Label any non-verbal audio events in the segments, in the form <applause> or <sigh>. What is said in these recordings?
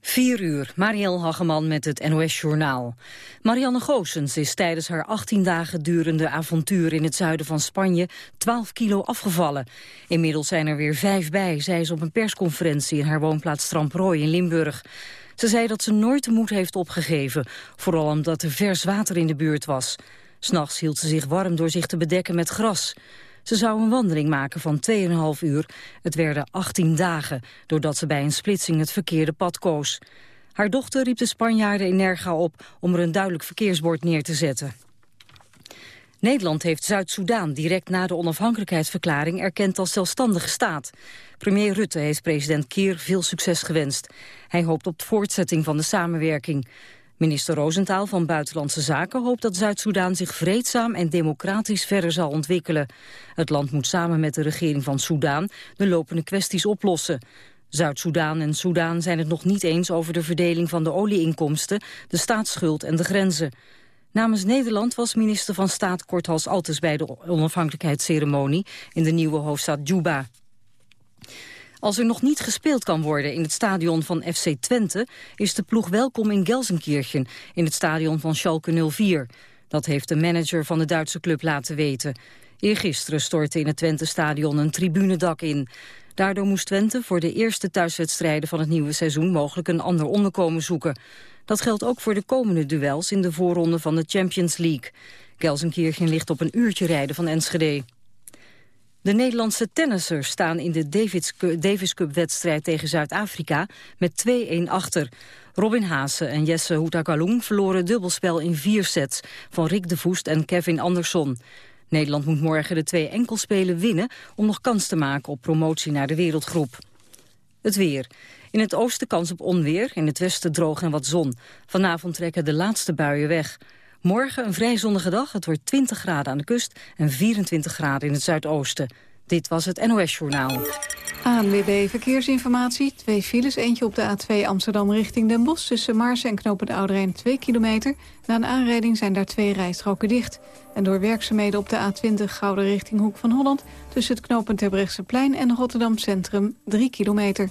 4 uur, Marielle Hageman met het NOS-journaal. Marianne Goossens is tijdens haar 18 dagen durende avontuur in het zuiden van Spanje 12 kilo afgevallen. Inmiddels zijn er weer vijf bij. Zij is op een persconferentie in haar woonplaats Tramprooi in Limburg. Ze zei dat ze nooit de moed heeft opgegeven, vooral omdat er vers water in de buurt was. S'nachts hield ze zich warm door zich te bedekken met gras. Ze zou een wandeling maken van 2,5 uur. Het werden 18 dagen, doordat ze bij een splitsing het verkeerde pad koos. Haar dochter riep de Spanjaarden in Nerga op om er een duidelijk verkeersbord neer te zetten. Nederland heeft Zuid-Soedan direct na de onafhankelijkheidsverklaring erkend als zelfstandige staat. Premier Rutte heeft president Kier veel succes gewenst. Hij hoopt op de voortzetting van de samenwerking. Minister Roosentaal van Buitenlandse Zaken hoopt dat Zuid-Soedan zich vreedzaam en democratisch verder zal ontwikkelen. Het land moet samen met de regering van Soedan de lopende kwesties oplossen. Zuid-Soedan en Soedan zijn het nog niet eens over de verdeling van de olieinkomsten, de staatsschuld en de grenzen. Namens Nederland was minister van Staat Korthals Altes bij de onafhankelijkheidsceremonie in de nieuwe hoofdstad Juba. Als er nog niet gespeeld kan worden in het stadion van FC Twente... is de ploeg welkom in Gelsenkirchen, in het stadion van Schalke 04. Dat heeft de manager van de Duitse club laten weten. Eergisteren stortte in het Twente-stadion een tribunedak in. Daardoor moest Twente voor de eerste thuiswedstrijden van het nieuwe seizoen... mogelijk een ander onderkomen zoeken. Dat geldt ook voor de komende duels in de voorronde van de Champions League. Gelsenkirchen ligt op een uurtje rijden van Enschede. De Nederlandse tennissers staan in de Davis Cup-wedstrijd tegen Zuid-Afrika met 2-1 achter. Robin Haase en Jesse Houtakalung verloren dubbelspel in vier sets van Rick de Voest en Kevin Andersson. Nederland moet morgen de twee enkelspelen winnen om nog kans te maken op promotie naar de wereldgroep. Het weer. In het oosten kans op onweer, in het westen droog en wat zon. Vanavond trekken de laatste buien weg. Morgen een vrij zonnige dag. Het wordt 20 graden aan de kust en 24 graden in het zuidoosten. Dit was het NOS Journaal. ANWB Verkeersinformatie. Twee files, eentje op de A2 Amsterdam richting Den Bosch... tussen Maarsen en Knopen de Oude 2 kilometer. Na een aanrijding zijn daar twee rijstroken dicht. En door werkzaamheden op de A20 Gouden richting Hoek van Holland... tussen het knooppunt plein en Rotterdam Centrum 3 kilometer.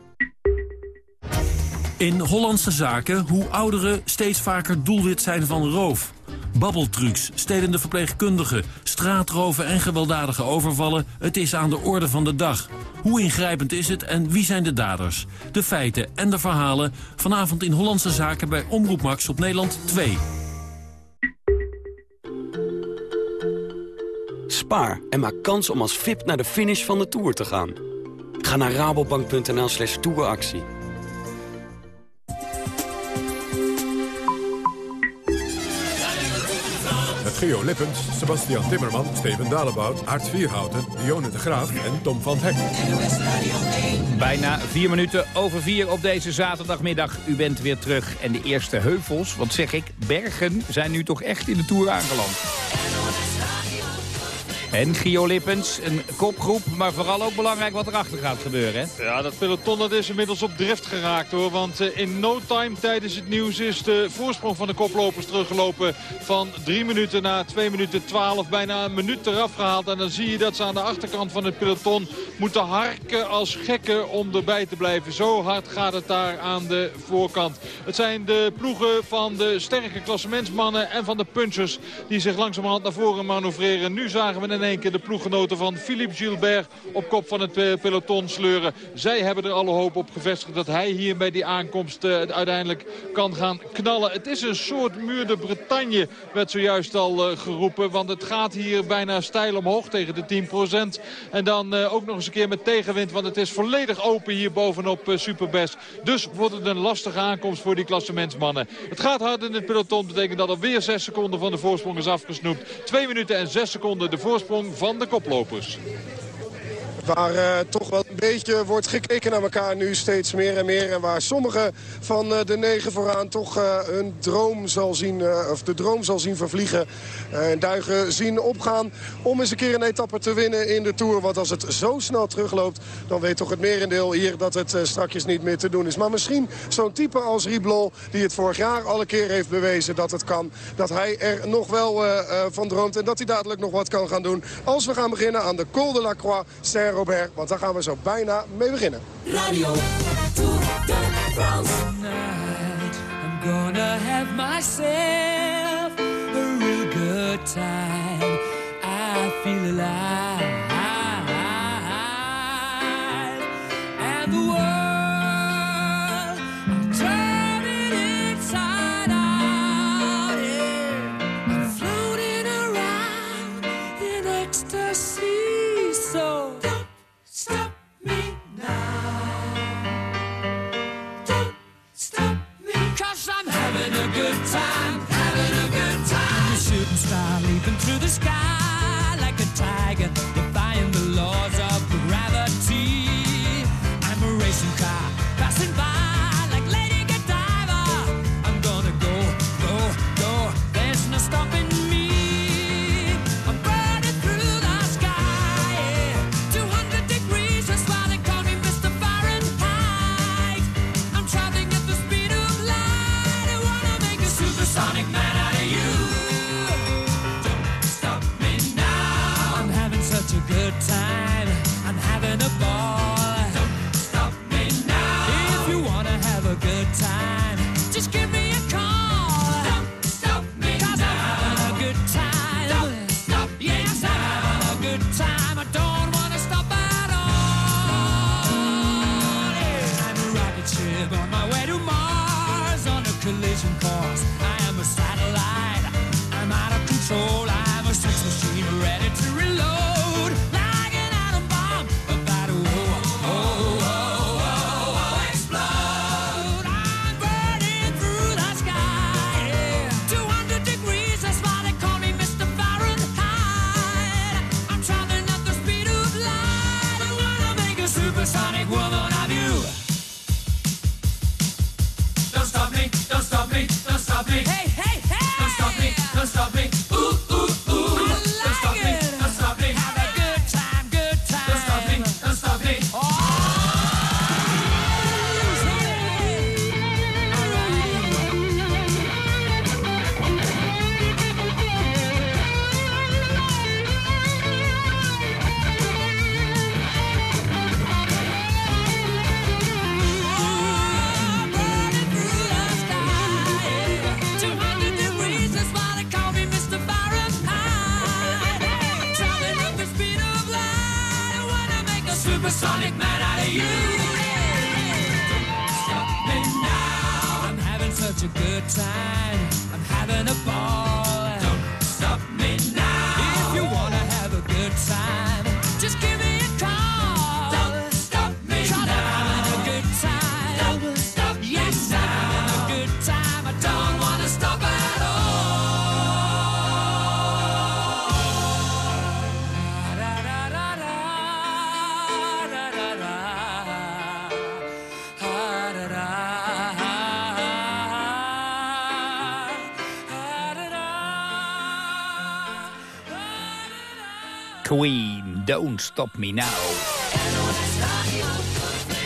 In Hollandse zaken hoe ouderen steeds vaker doelwit zijn van roof. Babbeltrucs, stelende verpleegkundigen, straatroven en gewelddadige overvallen... het is aan de orde van de dag. Hoe ingrijpend is het en wie zijn de daders? De feiten en de verhalen vanavond in Hollandse zaken bij Omroep Max op Nederland 2. Spaar en maak kans om als VIP naar de finish van de Tour te gaan. Ga naar rabobank.nl slash touractie. Geo Lippens, Sebastian Timmerman, Steven Dalebout, Aart Vierhouten, Dionne de Graaf en Tom van Hek. Bijna vier minuten over vier op deze zaterdagmiddag. U bent weer terug en de eerste heuvels, wat zeg ik, bergen, zijn nu toch echt in de Tour aangeland. En Gio Lippens, een kopgroep, maar vooral ook belangrijk wat erachter gaat gebeuren. Hè? Ja, dat peloton dat is inmiddels op drift geraakt hoor. Want eh, in no time tijdens het nieuws is de voorsprong van de koplopers teruggelopen. Van 3 minuten naar 2 minuten 12. Bijna een minuut eraf gehaald. En dan zie je dat ze aan de achterkant van het peloton moeten harken als gekken om erbij te blijven. Zo hard gaat het daar aan de voorkant. Het zijn de ploegen van de sterke klassementsmannen en van de punchers die zich langzamerhand naar voren manoeuvreren. Nu zagen we een in keer de ploeggenoten van Philippe Gilbert op kop van het eh, peloton sleuren. Zij hebben er alle hoop op gevestigd dat hij hier bij die aankomst uh, uiteindelijk kan gaan knallen. Het is een soort muur de Bretagne, werd zojuist al uh, geroepen. Want het gaat hier bijna stijl omhoog tegen de 10%. En dan ook nog eens een keer met tegenwind, want het is volledig open hier bovenop Superbest. Dus wordt het een lastige aankomst voor die klassementsmannen. Het gaat hard in het peloton, betekent dat alweer 6 seconden van de voorsprong is afgesnoept. 2 minuten en 6 seconden de voorsprong van de koplopers. Waar uh, toch wel een beetje wordt gekeken naar elkaar nu steeds meer en meer. En waar sommige van de negen vooraan toch hun droom zal zien, of de droom zal zien vervliegen. En duigen zien opgaan om eens een keer een etappe te winnen in de Tour. Want als het zo snel terugloopt, dan weet toch het merendeel hier dat het strakjes niet meer te doen is. Maar misschien zo'n type als Riblon, die het vorig jaar al een keer heeft bewezen dat het kan. Dat hij er nog wel van droomt en dat hij dadelijk nog wat kan gaan doen. Als we gaan beginnen aan de Col de la Croix Saint-Robert. Want daar gaan we zo bijna mee beginnen. Radio Tour de France. I'm gonna have myself a real good time. I feel alive. Don't Stop Me Now.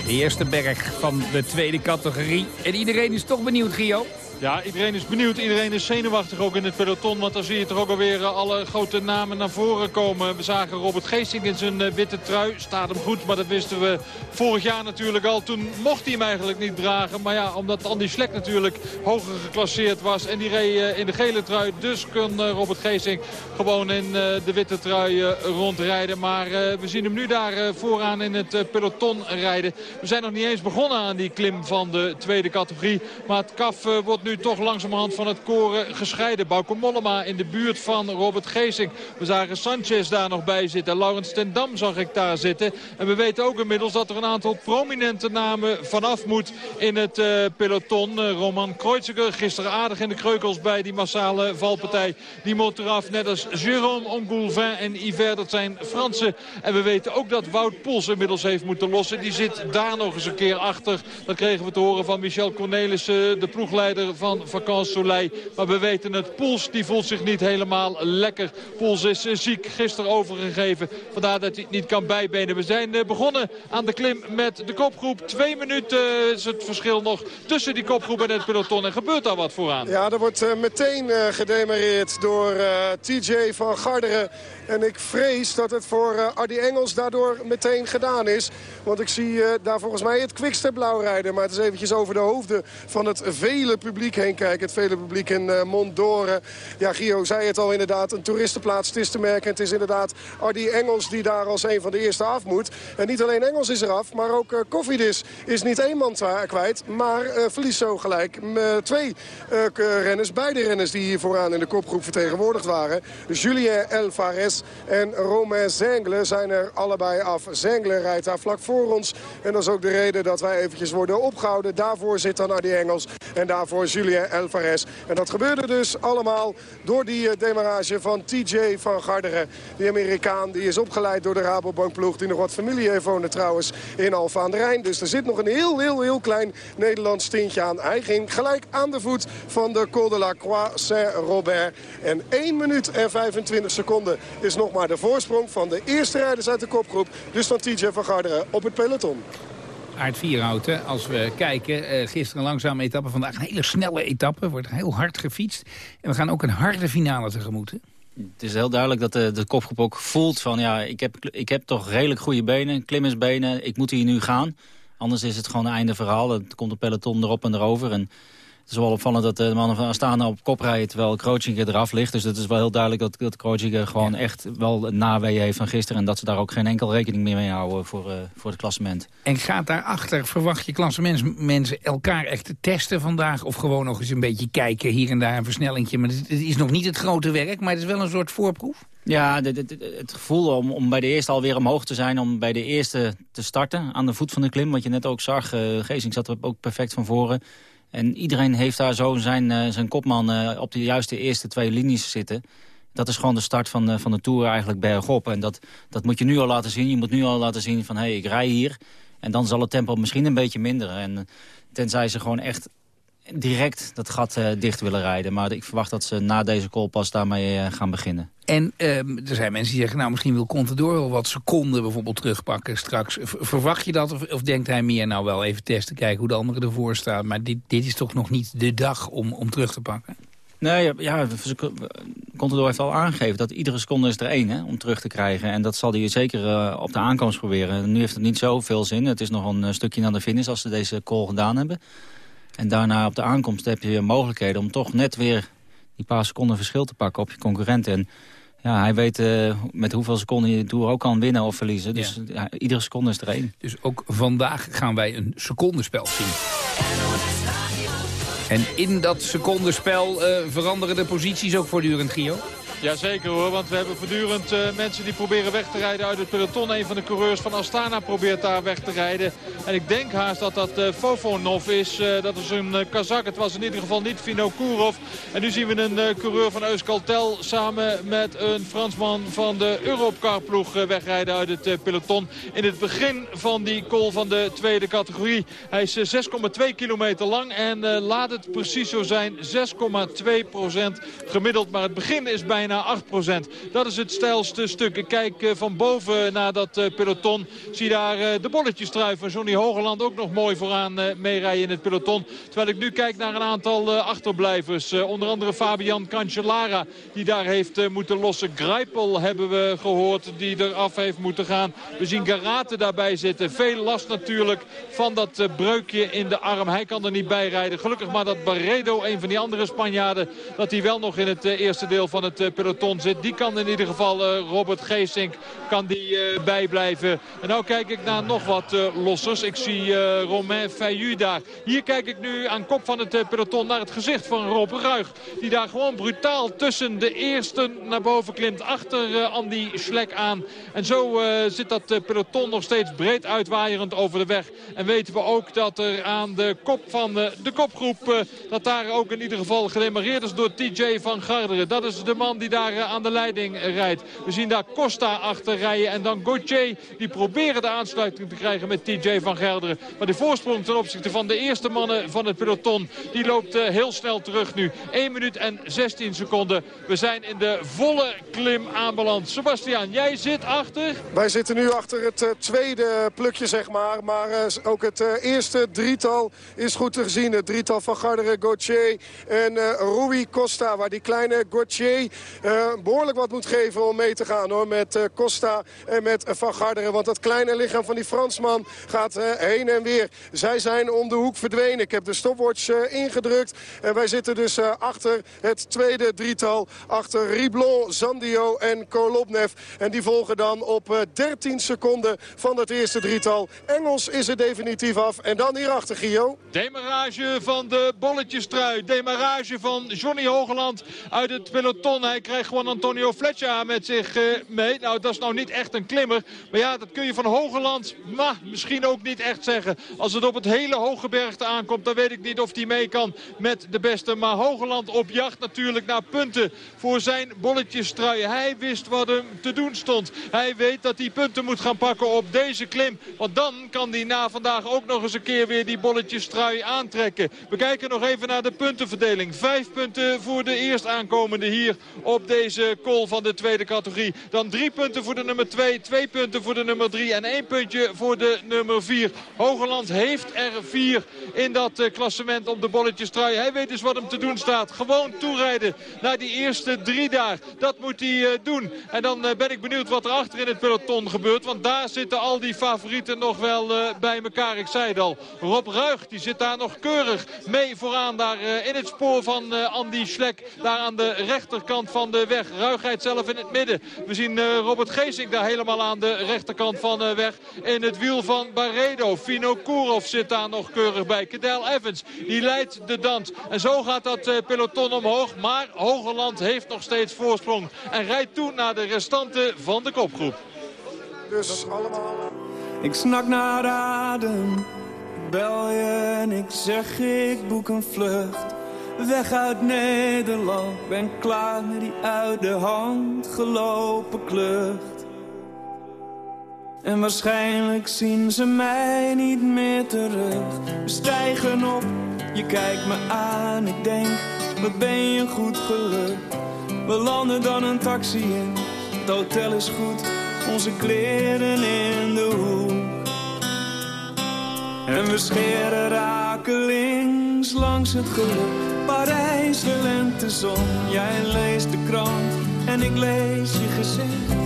De eerste berg van de tweede categorie. En iedereen is toch benieuwd, Gio? Ja, iedereen is benieuwd. Iedereen is zenuwachtig ook in het peloton. Want dan zie je toch ook alweer eh, alle grote namen naar voren komen. We zagen Robert Geesting in zijn eh, witte trui. Staat hem goed, maar dat wisten we vorig jaar natuurlijk al. Toen mocht hij hem eigenlijk niet dragen. Maar ja, omdat Andy Slek natuurlijk hoger geclasseerd was. En die reed eh, in de gele trui. Dus kon Robert Geesting gewoon in de witte trui rondrijden. Maar we zien hem nu daar vooraan in het peloton rijden. We zijn nog niet eens begonnen aan die klim van de tweede categorie. Maar het kaf wordt nu toch langzamerhand van het koren gescheiden. Bauke Mollema in de buurt van Robert Geesink. We zagen Sanchez daar nog bij zitten. Laurens ten Dam zag ik daar zitten. En we weten ook inmiddels dat er een aantal prominente namen vanaf moet in het uh, peloton. Uh, Roman Kreuziger gisteren aardig in de kreukels bij die massale valpartij. Die moet eraf, net als Jérôme Ongoulvin en Yver. Dat zijn Fransen. En we weten ook dat Wout Poels inmiddels heeft moeten lossen. Die zit daar nog eens een keer achter. Dat kregen we te horen van Michel Cornelissen, de ploegleider van Vacances Soleil. Maar we weten het, Poels die voelt zich niet helemaal lekker. Poels is eh, ziek, gisteren overgegeven. Vandaar dat hij het niet kan bijbenen. We zijn begonnen aan de klim met de kopgroep. Twee minuten is het verschil nog tussen die kopgroep en het peloton. En gebeurt daar wat vooraan? Ja, er wordt meteen gedemareerd door TJ van Garderen. En ik vrees dat het voor Ardi Engels daardoor meteen gedaan is. Want ik zie daar volgens mij het kwikste blauw rijden. Maar het is eventjes over de hoofden van het vele publiek heen kijken. Het vele publiek in uh, Mondore. Ja, Gio zei het al inderdaad. Een toeristenplaats, het is te merken. Het is inderdaad Ardi Engels die daar als een van de eerste af moet. En niet alleen Engels is eraf, maar ook uh, Koffiedis is niet één man kwijt. Maar verliest zo gelijk twee renners. Beide renners die hier vooraan in de kopgroep vertegenwoordigd waren. Julien Elvarez en Romain Zengle zijn er allebei af. Zengle rijdt daar vlak voor ons. En dat is ook de reden dat wij eventjes worden opgehouden. Daarvoor zit dan Adi Engels en daarvoor Julien Alvarez. En dat gebeurde dus allemaal door die eh, demarage van TJ van Garderen. Die Amerikaan die is opgeleid door de Rabobank ploeg. Die nog wat familie heeft wonen trouwens in Alfa aan de Rijn. Dus er zit nog een heel, heel, heel klein Nederlands tintje aan. Hij ging gelijk aan de voet van de Col de la Croix Saint-Robert. En 1 minuut en 25 seconden is nog maar de voorsprong van de eerste rijders uit de kopgroep. Dus van TJ van Garderen op het peloton. Aard Vierhouten, als we kijken, uh, gisteren langzame etappe, vandaag een hele snelle etappe, wordt heel hard gefietst. En we gaan ook een harde finale tegemoet. Het is heel duidelijk dat de, de kopgroep ook voelt van, ja, ik heb, ik heb toch redelijk goede benen, klimmersbenen, ik moet hier nu gaan. Anders is het gewoon een einde verhaal, dan komt de peloton erop en erover en... Het is wel opvallend dat de mannen van Astana op kop rijden... terwijl eraf ligt. Dus het is wel heel duidelijk dat, dat gewoon echt wel een nawee heeft van gisteren... en dat ze daar ook geen enkel rekening meer mee houden voor, uh, voor het klassement. En gaat daarachter, verwacht je klassementsmensen elkaar echt te testen vandaag... of gewoon nog eens een beetje kijken, hier en daar een versnellingje? Maar het, is nog niet het grote werk, maar het is wel een soort voorproef? Ja, het gevoel om, om bij de eerste alweer omhoog te zijn... om bij de eerste te starten aan de voet van de klim... wat je net ook zag, uh, Geesink zat er ook perfect van voren... En iedereen heeft daar zo zijn, uh, zijn kopman uh, op de juiste eerste twee linies zitten. Dat is gewoon de start van, uh, van de Tour eigenlijk bergop. En dat, dat moet je nu al laten zien. Je moet nu al laten zien van, hé, hey, ik rij hier. En dan zal het tempo misschien een beetje minderen. En tenzij ze gewoon echt direct dat gat uh, dicht willen rijden. Maar ik verwacht dat ze na deze call pas daarmee uh, gaan beginnen. En uh, er zijn mensen die zeggen, nou misschien wil Contador wel wat seconden bijvoorbeeld terugpakken straks. verwacht je dat of, of, denkt hij meer nou wel even testen, kijken hoe de anderen ervoor staan. Maar dit, dit is toch nog niet de dag om, om terug te pakken? Nee, ja, Contador heeft al aangegeven dat iedere seconde is er één hè, om terug te krijgen. En dat zal hij zeker op de aankomst proberen. Nu heeft het niet zoveel zin. Het is nog een stukje naar de finish als ze deze call gedaan hebben. En daarna op de aankomst heb je mogelijkheden om toch net weer die paar seconden verschil te pakken op je concurrent. En ja, hij weet uh, met hoeveel seconden je de Tour ook kan winnen of verliezen. Dus ja. iedere seconde is er één. Dus ook vandaag gaan wij een secondenspel zien. En in dat secondenspel uh, veranderen de posities ook voortdurend, Gio? Jazeker hoor, want we hebben voortdurend uh, mensen die proberen weg te rijden uit het peloton. Een van de coureurs van Astana probeert daar weg te rijden. En ik denk haast dat dat uh, Fofonov is. Uh, dat is een Kazak. Het was in ieder geval niet Vino Kurov. En nu zien we een coureur van Euskaltel samen met een Fransman van de Europcar ploeg wegrijden uit het peloton. In het begin van die call van de tweede categorie. Hij is 6,2 kilometer lang en laat het precies zo zijn. 6,2 procent gemiddeld. Maar het begin is bijna bijna 8%. Dat is het stijlste stuk. Ik kijk eh, van boven naar dat eh, peloton. Zie daar eh, de bolletjestrui van Johnny Hogeland ook nog mooi vooraan meerijden in het peloton. Terwijl ik nu kijk naar een aantal achterblijvers. Onder andere Fabian Cancellara die daar heeft moeten lossen. Greipel hebben we gehoord die eraf heeft moeten gaan. We zien Garate daarbij zitten. Veel last natuurlijk van dat breukje in de arm. Hij kan er niet bij rijden. Gelukkig maar dat Barredo, een van die andere Spanjaarden... dat hij wel nog in het eerste deel van het peloton zit. Die kan in ieder geval Robert Geesink kan die, bijblijven. En nou kijk ik naar nog wat lossers. Ik zie Romain Feillu daar. Hier kijk ik nu aan kop van het peloton naar het gezicht van Rob Ruig. Die daar gewoon brutaal tussen de eerste naar boven klimt. Achter Andy Schlek aan. En zo zit dat peloton nog steeds breed uitwaaierend over de weg. En weten we ook dat er aan de kop van de kopgroep... dat daar ook in ieder geval gedemareerd is door TJ van Garderen. Dat is de man die daar aan de leiding rijdt. We zien daar Costa achter rijden en dan Gauthier. Die proberen de aansluiting te krijgen met TJ van Garderen. Maar de voorsprong ten opzichte van de eerste mannen van het peloton... die loopt heel snel terug nu. 1 minuut en 16 seconden. We zijn in de volle klim aanbeland. Sebastian, jij zit achter? Wij zitten nu achter het uh, tweede plukje, zeg maar. Maar ook het eerste drietal is goed te zien. Het drietal van Garderen, Gauthier en Rui Costa. Waar die kleine Gauthier behoorlijk wat moet geven om mee te gaan hoor. Met Costa en met Van Garderen. Want dat kleine lichaam van die Fransman gaat heen en weer. Zij zijn om de hoek verdwenen. Ik heb de stopwatch ingedrukt. En wij zitten dus achter het tweede drietal. Achter Riblon, Zandio en Kolobnev. En die volgen dan op 13 seconden van het eerste drietal. Engels is het definitief af. En dan hierachter, Gio. Demarage van de bolletjestrui. Demarage van Johnny Hogeland uit het peloton. Hij krijgt gewoon Antonio Fletcher met zich uh, mee. Nou, dat is nou niet echt een klimmer. Maar ja, dat kun je van Hogeland maar misschien ook niet echt zeggen. Als het op het hele hoge bergte aankomt, dan weet ik niet of hij mee kan met de beste. Maar Hogeland op jacht natuurlijk naar punten voor zijn bolletjestrui. Hij wist wat hem te doen stond. Hij weet dat hij punten moet gaan pakken op deze klim. Want dan kan hij na vandaag ook nog eens een keer weer die bolletjestrui aantrekken. We kijken nog even naar de puntenverdeling. Vijf punten voor de eerst aankomende hier op deze call van de tweede categorie. Dan drie punten voor de nummer twee, twee punten voor de nummer drie en één puntje voor de nummer vier. Hogeland heeft er vier in dat uh, klassement op de bolletjestrui. Hij weet dus wat hem te doen staat. Gewoon toerijden naar die eerste drie daar. Dat moet hij uh, doen. En dan uh, ben ik benieuwd wat er achter in het peloton gebeurt. Want daar zitten al die favorieten nog wel bij elkaar. Ik zei het al. Rob Ruig die zit daar nog keurig mee vooraan. Daar in het spoor van Andy Schlek. Daar aan de rechterkant van de weg. Ruigheid zelf in het midden. We zien Robert Geesink daar helemaal aan de rechterkant van de weg. In het wiel van Barredo. Fino Kourov zit daar nog keurig bij. Cadel Evans die leidt de dans. En zo gaat dat peloton omhoog. Maar Hogeland heeft nog steeds voorsprong. En rijdt toe naar de restanten van de kopgroep. Dus allemaal... Ik snak naar adem. Bel je en ik zeg ik boek een vlucht. Weg uit Nederland. Ben klaar met die uit de hand gelopen klucht. En waarschijnlijk zien ze mij niet meer terug. We stijgen op, je kijkt me aan, ik denk, wat ben je goed gelukt. We landen dan een taxi in, het hotel is goed, onze kleren in de hoek. En we scheren rakelings langs het geluk. Parijs, de lentezon, jij leest de krant en ik lees je gezicht.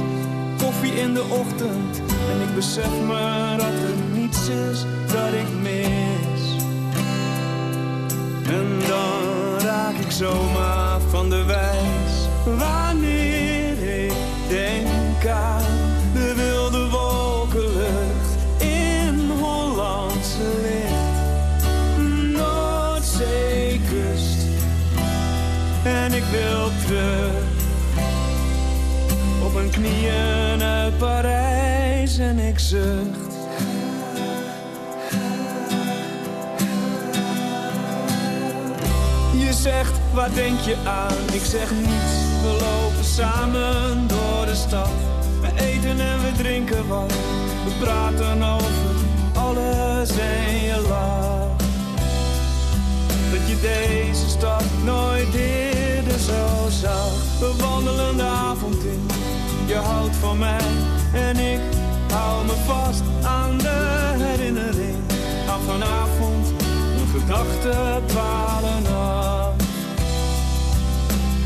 Koffie in de ochtend en ik besef me dat er niets is dat ik mis. En dan raak ik zomaar van de wijs. Wanneer ik denk aan wil terug op mijn knieën uit Parijs en ik zucht. Je zegt, waar denk je aan? Ik zeg niets, we lopen samen door de stad. We eten en we drinken wat, we praten over alles en je lacht. Dat je deze stad nooit zo. We wandelen de avond in, je houdt van mij en ik hou me vast aan de herinnering aan vanavond. Mijn gedachten dwalen af.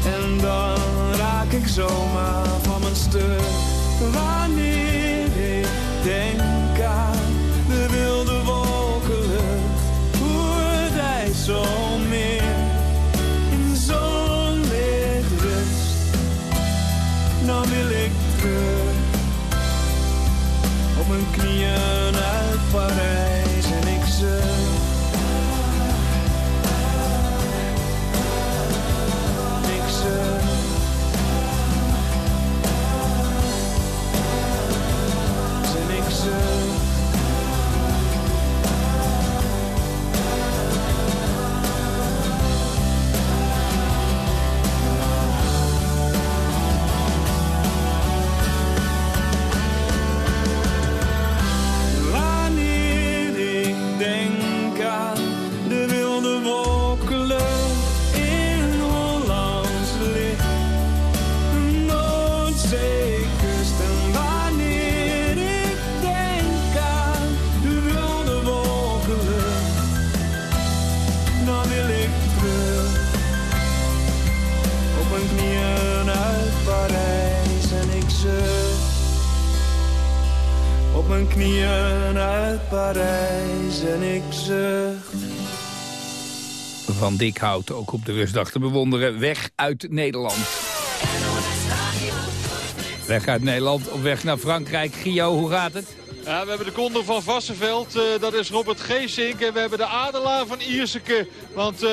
En dan raak ik zomaar van mijn stuk. Wanneer ik denk Knieën uit Parijs en ik zucht. Van Dikhout ook op de rustdag te bewonderen. Weg uit Nederland. Weg uit Nederland, op weg naar Frankrijk. Gio, hoe gaat het? Ja, we hebben de konder van Vassenveld, uh, dat is Robert Geesink. En we hebben de adelaar van Ierseke. Want uh,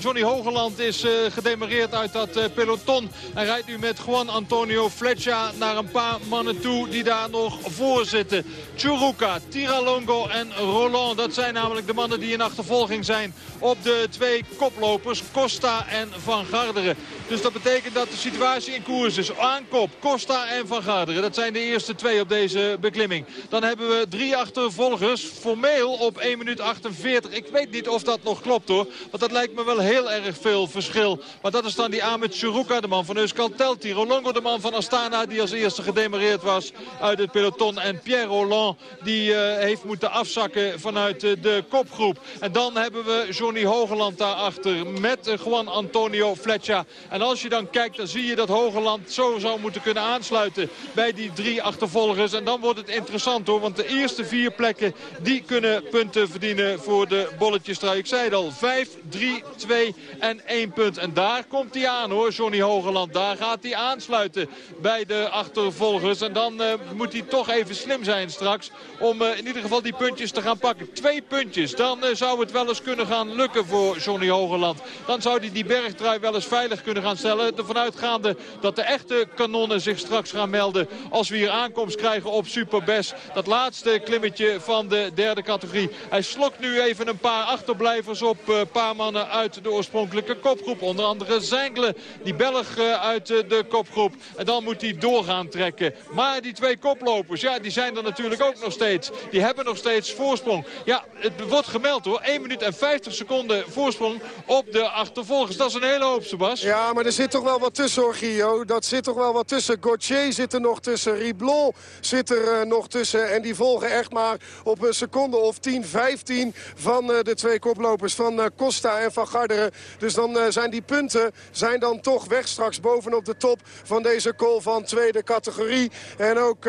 Johnny Hogeland is uh, gedemareerd uit dat peloton. Hij rijdt nu met Juan Antonio Fletcher naar een paar mannen toe die daar nog voor zitten. Churuca, Tiralongo en Roland. Dat zijn namelijk de mannen die in achtervolging zijn op de twee koplopers. Costa en Van Garderen. Dus dat betekent dat de situatie in koers is. Aankop, Costa en Van Garderen. Dat zijn de eerste twee op deze beklimming. Dan hebben we drie achtervolgers. Formeel op 1 minuut 48. Ik weet niet of dat nog klopt hoor. Want dat lijkt me wel heel erg veel verschil. Maar dat is dan die Ahmed Churuka, de man van Euskaltel. Rolongo, de man van Astana, die als eerste gedemareerd was uit het peloton. En Pierre Roland, die uh, heeft moeten afzakken vanuit uh, de kopgroep. En dan hebben we Johnny Hogeland daarachter met uh, Juan Antonio Fletcher. En als je dan kijkt, dan zie je dat Hogeland zo zou moeten kunnen aansluiten bij die drie achtervolgers. En dan wordt het interessant hoor. Want de eerste vier plekken die kunnen punten verdienen voor de bolletjestrui. Ik zei het al, 5, 3, 2 en 1 punt. En daar komt hij aan hoor, Johnny Hogeland. Daar gaat hij aansluiten bij de achtervolgers. En dan uh, moet hij toch even slim zijn straks om uh, in ieder geval die puntjes te gaan pakken. Twee puntjes, dan uh, zou het wel eens kunnen gaan lukken voor Johnny Hogeland. Dan zou hij die bergtrui wel eens veilig kunnen gaan stellen. Ervan uitgaande dat de echte kanonnen zich straks gaan melden als we hier aankomst krijgen op Superbest. Dat laatste klimmetje van de derde categorie. Hij slokt nu even een paar achterblijvers op. Een uh, paar mannen uit de oorspronkelijke kopgroep. Onder andere Zengelen, die Belg uh, uit uh, de kopgroep. En dan moet hij doorgaan trekken. Maar die twee koplopers, ja, die zijn er natuurlijk ook nog steeds. Die hebben nog steeds voorsprong. Ja, het wordt gemeld hoor. 1 minuut en 50 seconden voorsprong op de achtervolgers. Dat is een hele hoop, Sebas. Ja, maar er zit toch wel wat tussen hoor. Dat zit toch wel wat tussen. Gauthier zit er nog tussen. Riblon zit er nog tussen. En die volgen echt maar op een seconde of 10, 15 van uh, de twee koplopers van uh, Costa en van Garderen. Dus dan uh, zijn die punten zijn dan toch weg straks bovenop de top van deze call van tweede categorie. En ook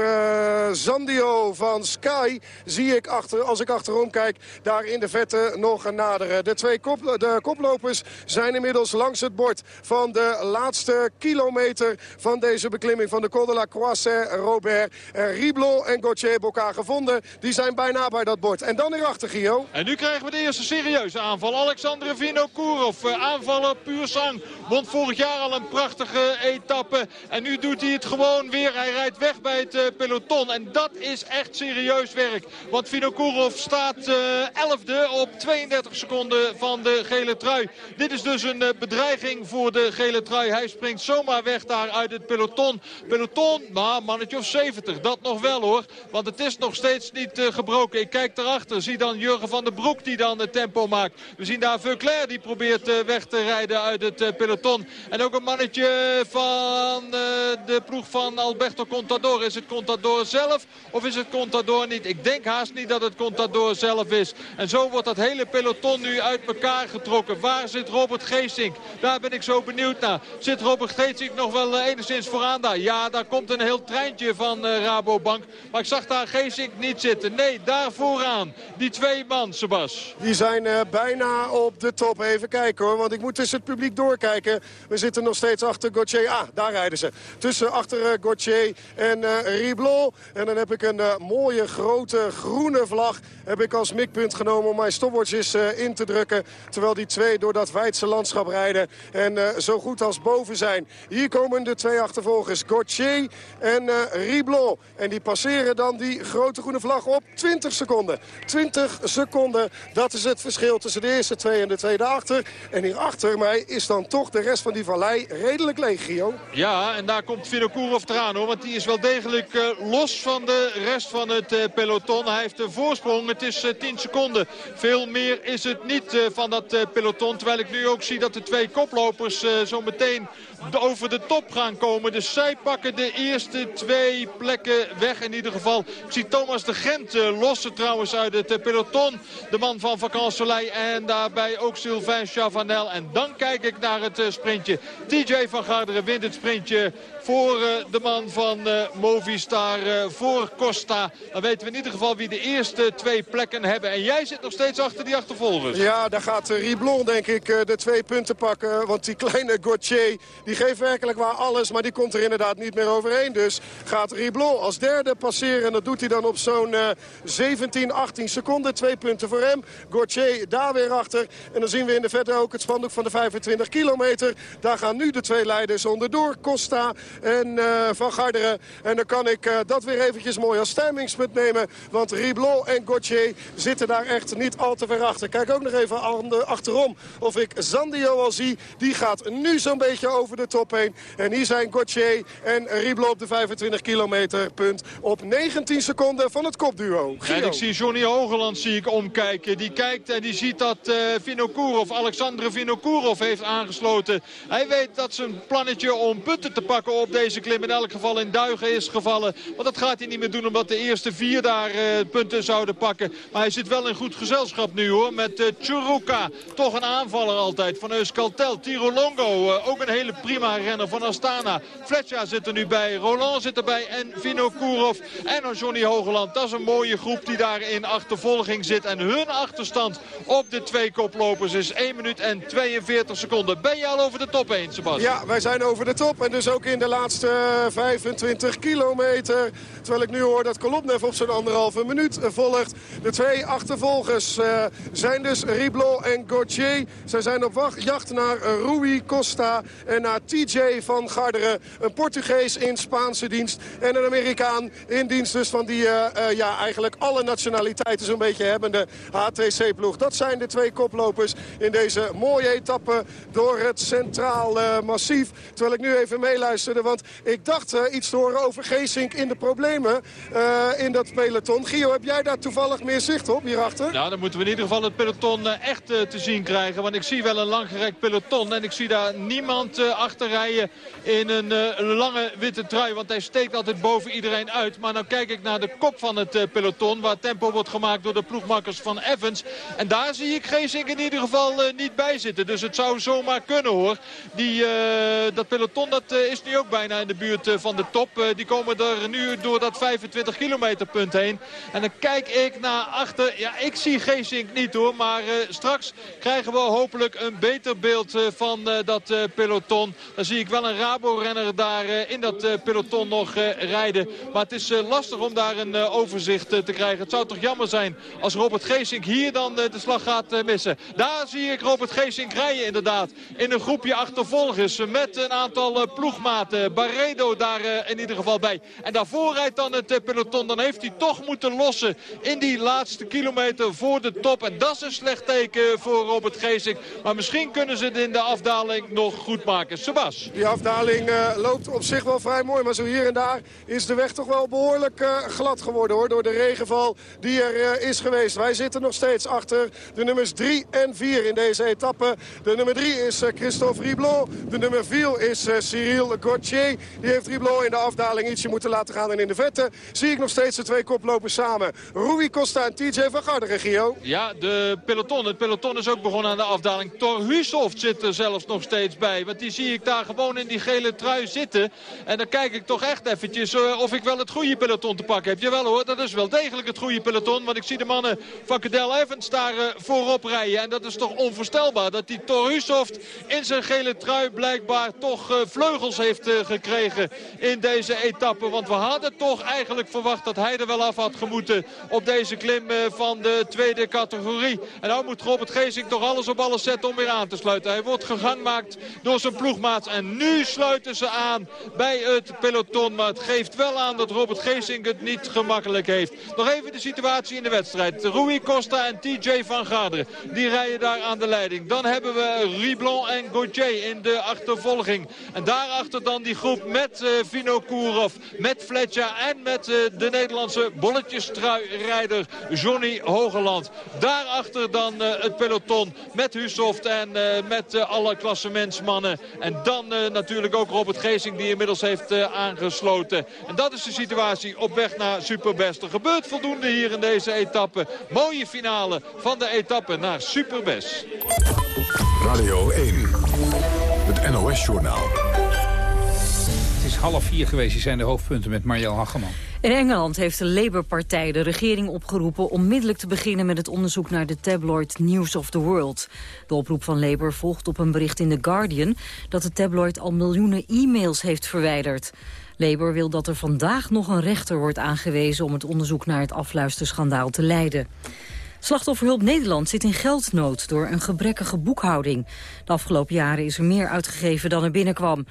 Zandio van Sky zie ik achter, als ik achterom kijk daar in de vette nog naderen. De twee de koplopers zijn inmiddels langs het bord van de laatste kilometer van deze beklimming van de Col de la Croix Robert Riblon en Gauthier gevonden. Die zijn bijna bij dat bord. En dan hierachter, Gio. En nu krijgen we de eerste serieuze aanval. Alexander Vinokourov, aanvaller puur sang. Won vorig jaar al een prachtige etappe. En nu doet hij het gewoon weer. Hij rijdt weg bij het uh, peloton. En dat is echt serieus werk. Want Vinokourov staat uh, 11e op 32 seconden van de gele trui. Dit is dus een bedreiging voor de gele trui. Hij springt zomaar weg daar uit het peloton. Peloton, maar mannetje of 70. Dat nog wel hoor. Want het is nog steeds niet uh, gebroken. Ik kijk erachter, zie dan Jurgen van der Broek die dan het tempo maakt. We zien daar Veuclair die probeert uh, weg te rijden uit het uh, peloton. En ook een mannetje van de ploeg van Alberto Contador. Is het Contador zelf of is het Contador niet? Ik denk haast niet dat het Contador zelf is. En zo wordt dat hele peloton nu uit elkaar getrokken. Waar zit Robert Geesink? Daar ben ik zo benieuwd naar. Zit Robert Geesink nog wel enigszins vooraan daar? Ja, daar komt een heel treintje van Rabobank. Maar ik zag daar Geesink niet zitten. Nee, daar vooraan. Die twee man, Sebas. Die zijn uh, bijna op de top. Even kijken hoor, want ik moet tussen het publiek doorkijken. We zitten nog steeds achter Gauthier. Ah, daar rijden ze. Tussen achter uh, Gauthier en uh, Riblon. En dan heb ik een mooie grote groene vlag heb ik als mikpunt genomen om mijn stopwatches in te drukken. Terwijl die twee door dat Weidse landschap rijden en zo goed als boven zijn. Hier komen de twee achtervolgers, Gauthier en Riblon. En die passeren dan die grote groene vlag op 20 seconden. 20 seconden, dat is het verschil tussen de eerste twee en de tweede achter. En hier achter mij is dan toch de rest van die vallei redelijk leeg, Gio. Ja, en daar komt Vinokourov eraan hoor. Want die is wel degelijk uh, los van de rest van het uh, peloton. Hij heeft de voorsprong. Het is uh, 10 seconden. Veel meer is het niet van dat peloton. Terwijl ik nu ook zie dat de twee koplopers zo meteen over de top gaan komen. Dus zij pakken de eerste twee plekken weg. In ieder geval Ik zie Thomas de Gent lossen trouwens uit het peloton. De man van Vacan en daarbij ook Sylvain Chavanel. En dan kijk ik naar het sprintje. TJ van Garderen wint het sprintje voor de man van Movistar, voor Costa. Dan weten we in ieder geval wie de eerste twee plekken hebben. En jij zit nog steeds achter die achtervolgers. Ja, daar gaat Riblon denk ik de twee punten pakken. Want die kleine Gauthier die geeft werkelijk waar alles. Maar die komt er inderdaad niet meer overheen. Dus gaat Riblon als derde passeren. En dat doet hij dan op zo'n 17, 18 seconden. Twee punten voor hem. Gauthier daar weer achter. En dan zien we in de verte ook het spandoek van de 25 kilometer. Daar gaan nu de twee leiders onderdoor. Costa en Van Garderen. En dan kan ik dat weer eventjes mooi als stemmingspunt nemen. Want Riblon en Gauthier zitten daar echt niet al te ver achter. Kijk ook nog even achterom of ik Zandio al zie. Die gaat nu zo'n beetje over de top heen. En hier zijn Gauthier en Riblon op de 25 kilometer punt. Op 19 seconden van het kopduo. En ik zie Johnny Hogeland zie ik omkijken. Die kijkt en die ziet dat uh, Vinokourov, Alexander Vinokourov heeft aangesloten. Hij weet dat zijn plannetje om punten te pakken op deze klim in elk geval in duigen is gevallen. Want dat gaat hij niet meer doen omdat de eerste vier daar uh, punten zouden pakken. Maar hij zit wel in goed gezelschap nu hoor. Met uh, Churuka, toch een aanvaller altijd van Euskaltel. Tiro Longo, ook een hele prima renner van Astana. Fletcher zit er nu bij, Roland zit erbij en Vino Kourov en Johnny Hogeland. Dat is een mooie groep die daar in achtervolging zit. En hun achterstand op de twee koplopers is 1 minuut en 42 seconden. Ben je al over de top heen, Sebastian? Ja, wij zijn over de top. En dus ook in de laatste 25 kilometer. Terwijl ik nu hoor dat Kolopnev op zo'n anderhalve minuut volgt. De twee achtervolgers uh, zijn dus Riblon en Gauthier. Zij zijn op wacht, jacht naar Rui Costa en naar TJ van Garderen. Een Portugees in Spaanse dienst en een Amerikaan in dienst dus van die uh, uh, ja, eigenlijk alle nationaliteiten zo'n beetje hebbende HTC-ploeg. Dat zijn de twee koplopers in deze mooie etappe door het Centraal Massief. Terwijl ik nu even want ik dacht iets te horen over Geesink in de problemen in dat peloton. Gio, heb jij daar toevallig meer zicht op hierachter? Nou, dan moeten we in ieder geval het peloton echt te zien krijgen. Want ik zie wel een langgerekt peloton en ik zie daar niemand achter rijden in een lange witte trui. Want hij steekt altijd boven iedereen uit. Maar dan kijk ik naar de kop van het peloton. Waar tempo wordt gemaakt door de ploegmakkers van Evans. En daar zie ik Geesink in ieder geval niet bij zitten. Dus het zou zomaar kunnen hoor. Die, dat peloton dat, is nu ook bijna in de buurt van de top. die komen er nu door dat 25 kilometer punt heen. En dan kijk ik naar achter. Ja, ik zie Geesink niet hoor. Maar straks krijgen we hopelijk een beter beeld van dat peloton. Dan zie ik wel een Rabo-renner daar in dat peloton nog rijden. Maar het is lastig om daar een overzicht te krijgen. Het zou toch jammer zijn als Robert Geesink hier dan de slag gaat missen. Daar zie ik Robert Geesink rijden inderdaad. In een groepje achtervolgers met een aantal ploegmaten. Barredo daar in ieder geval bij. En daarvoor rijdt dan het peloton. Dan heeft hij toch moeten lossen in die laatste kilometer voor de top. En dat is een slecht teken voor Robert Geesink. Maar misschien kunnen ze het in de afdaling nog goed maken. Sebas. Die afdaling loopt op zich wel vrij mooi. Maar zo hier en daar is de weg toch wel behoorlijk glad geworden hoor. Door de regenval die er is geweest. Wij zitten nog steeds achter de nummers 3 en 4 in deze etappe. De nummer 3 is Christophe Riblon. De nummer 4 is Cyril Gauthier. Die heeft Riblon in de afdaling ietsje moeten laten gaan. En in de vette zie ik nog steeds de twee koplopers samen. Rui Costa en TJ van Garderen, Gio. Ja, de peloton. Het peloton is ook begonnen aan de afdaling. Thor Hushoft zit er zelfs nog steeds bij. Want die zie ik daar gewoon in die gele trui zitten. En dan kijk ik toch echt eventjes uh, of ik wel het goede peloton te pakken heb. Jawel hoor, dat is wel degelijk het goede peloton. Want ik zie de mannen van Cadel Evans daar uh, voorop rijden. En dat is toch onvoorstelbaar dat die Torhusoft in zijn gele trui blijkbaar toch uh, vleugels heeft gekregen in deze etappe. Want we hadden toch eigenlijk verwacht dat hij er wel af had gemoeten op deze klim van de tweede categorie. En nou moet Robert Geesink toch alles op alles zetten om weer aan te sluiten. Hij wordt gegangmaakt door zijn ploegmaats. En nu sluiten ze aan bij het peloton. Maar het geeft wel aan dat Robert Geesink het niet gemakkelijk heeft. Nog even de situatie in de wedstrijd. Rui Costa en TJ van Garderen. Die rijden daar aan de leiding. Dan hebben we Riblon en Gauthier in de achtervolging. En daarachter dan die groep met uh, Vino Kourov, met Fletcher en met uh, de Nederlandse bolletjestruirijder Johnny Hogeland. Daarachter dan uh, het peloton met Husoft en met alle klassementsmannen. En dan natuurlijk ook Robert Geesing die inmiddels heeft aangesloten. En dat is de situatie op weg naar Superbest. Er gebeurt voldoende hier in deze etappe. Mooie finale van de etappe naar Superbest. Radio 1, het NOS-journaal. Half vier geweest. Hier zijn de hoofdpunten met Marielle Hageman. In Engeland heeft de Labour-partij de regering opgeroepen onmiddellijk te beginnen met het onderzoek naar de tabloid News of the World. De oproep van Labour volgt op een bericht in The Guardian dat de tabloid al miljoenen e-mails heeft verwijderd. Labour wil dat er vandaag nog een rechter wordt aangewezen om het onderzoek naar het afluisterschandaal te leiden. Slachtofferhulp Nederland zit in geldnood door een gebrekkige boekhouding. De afgelopen jaren is er meer uitgegeven dan er binnenkwam.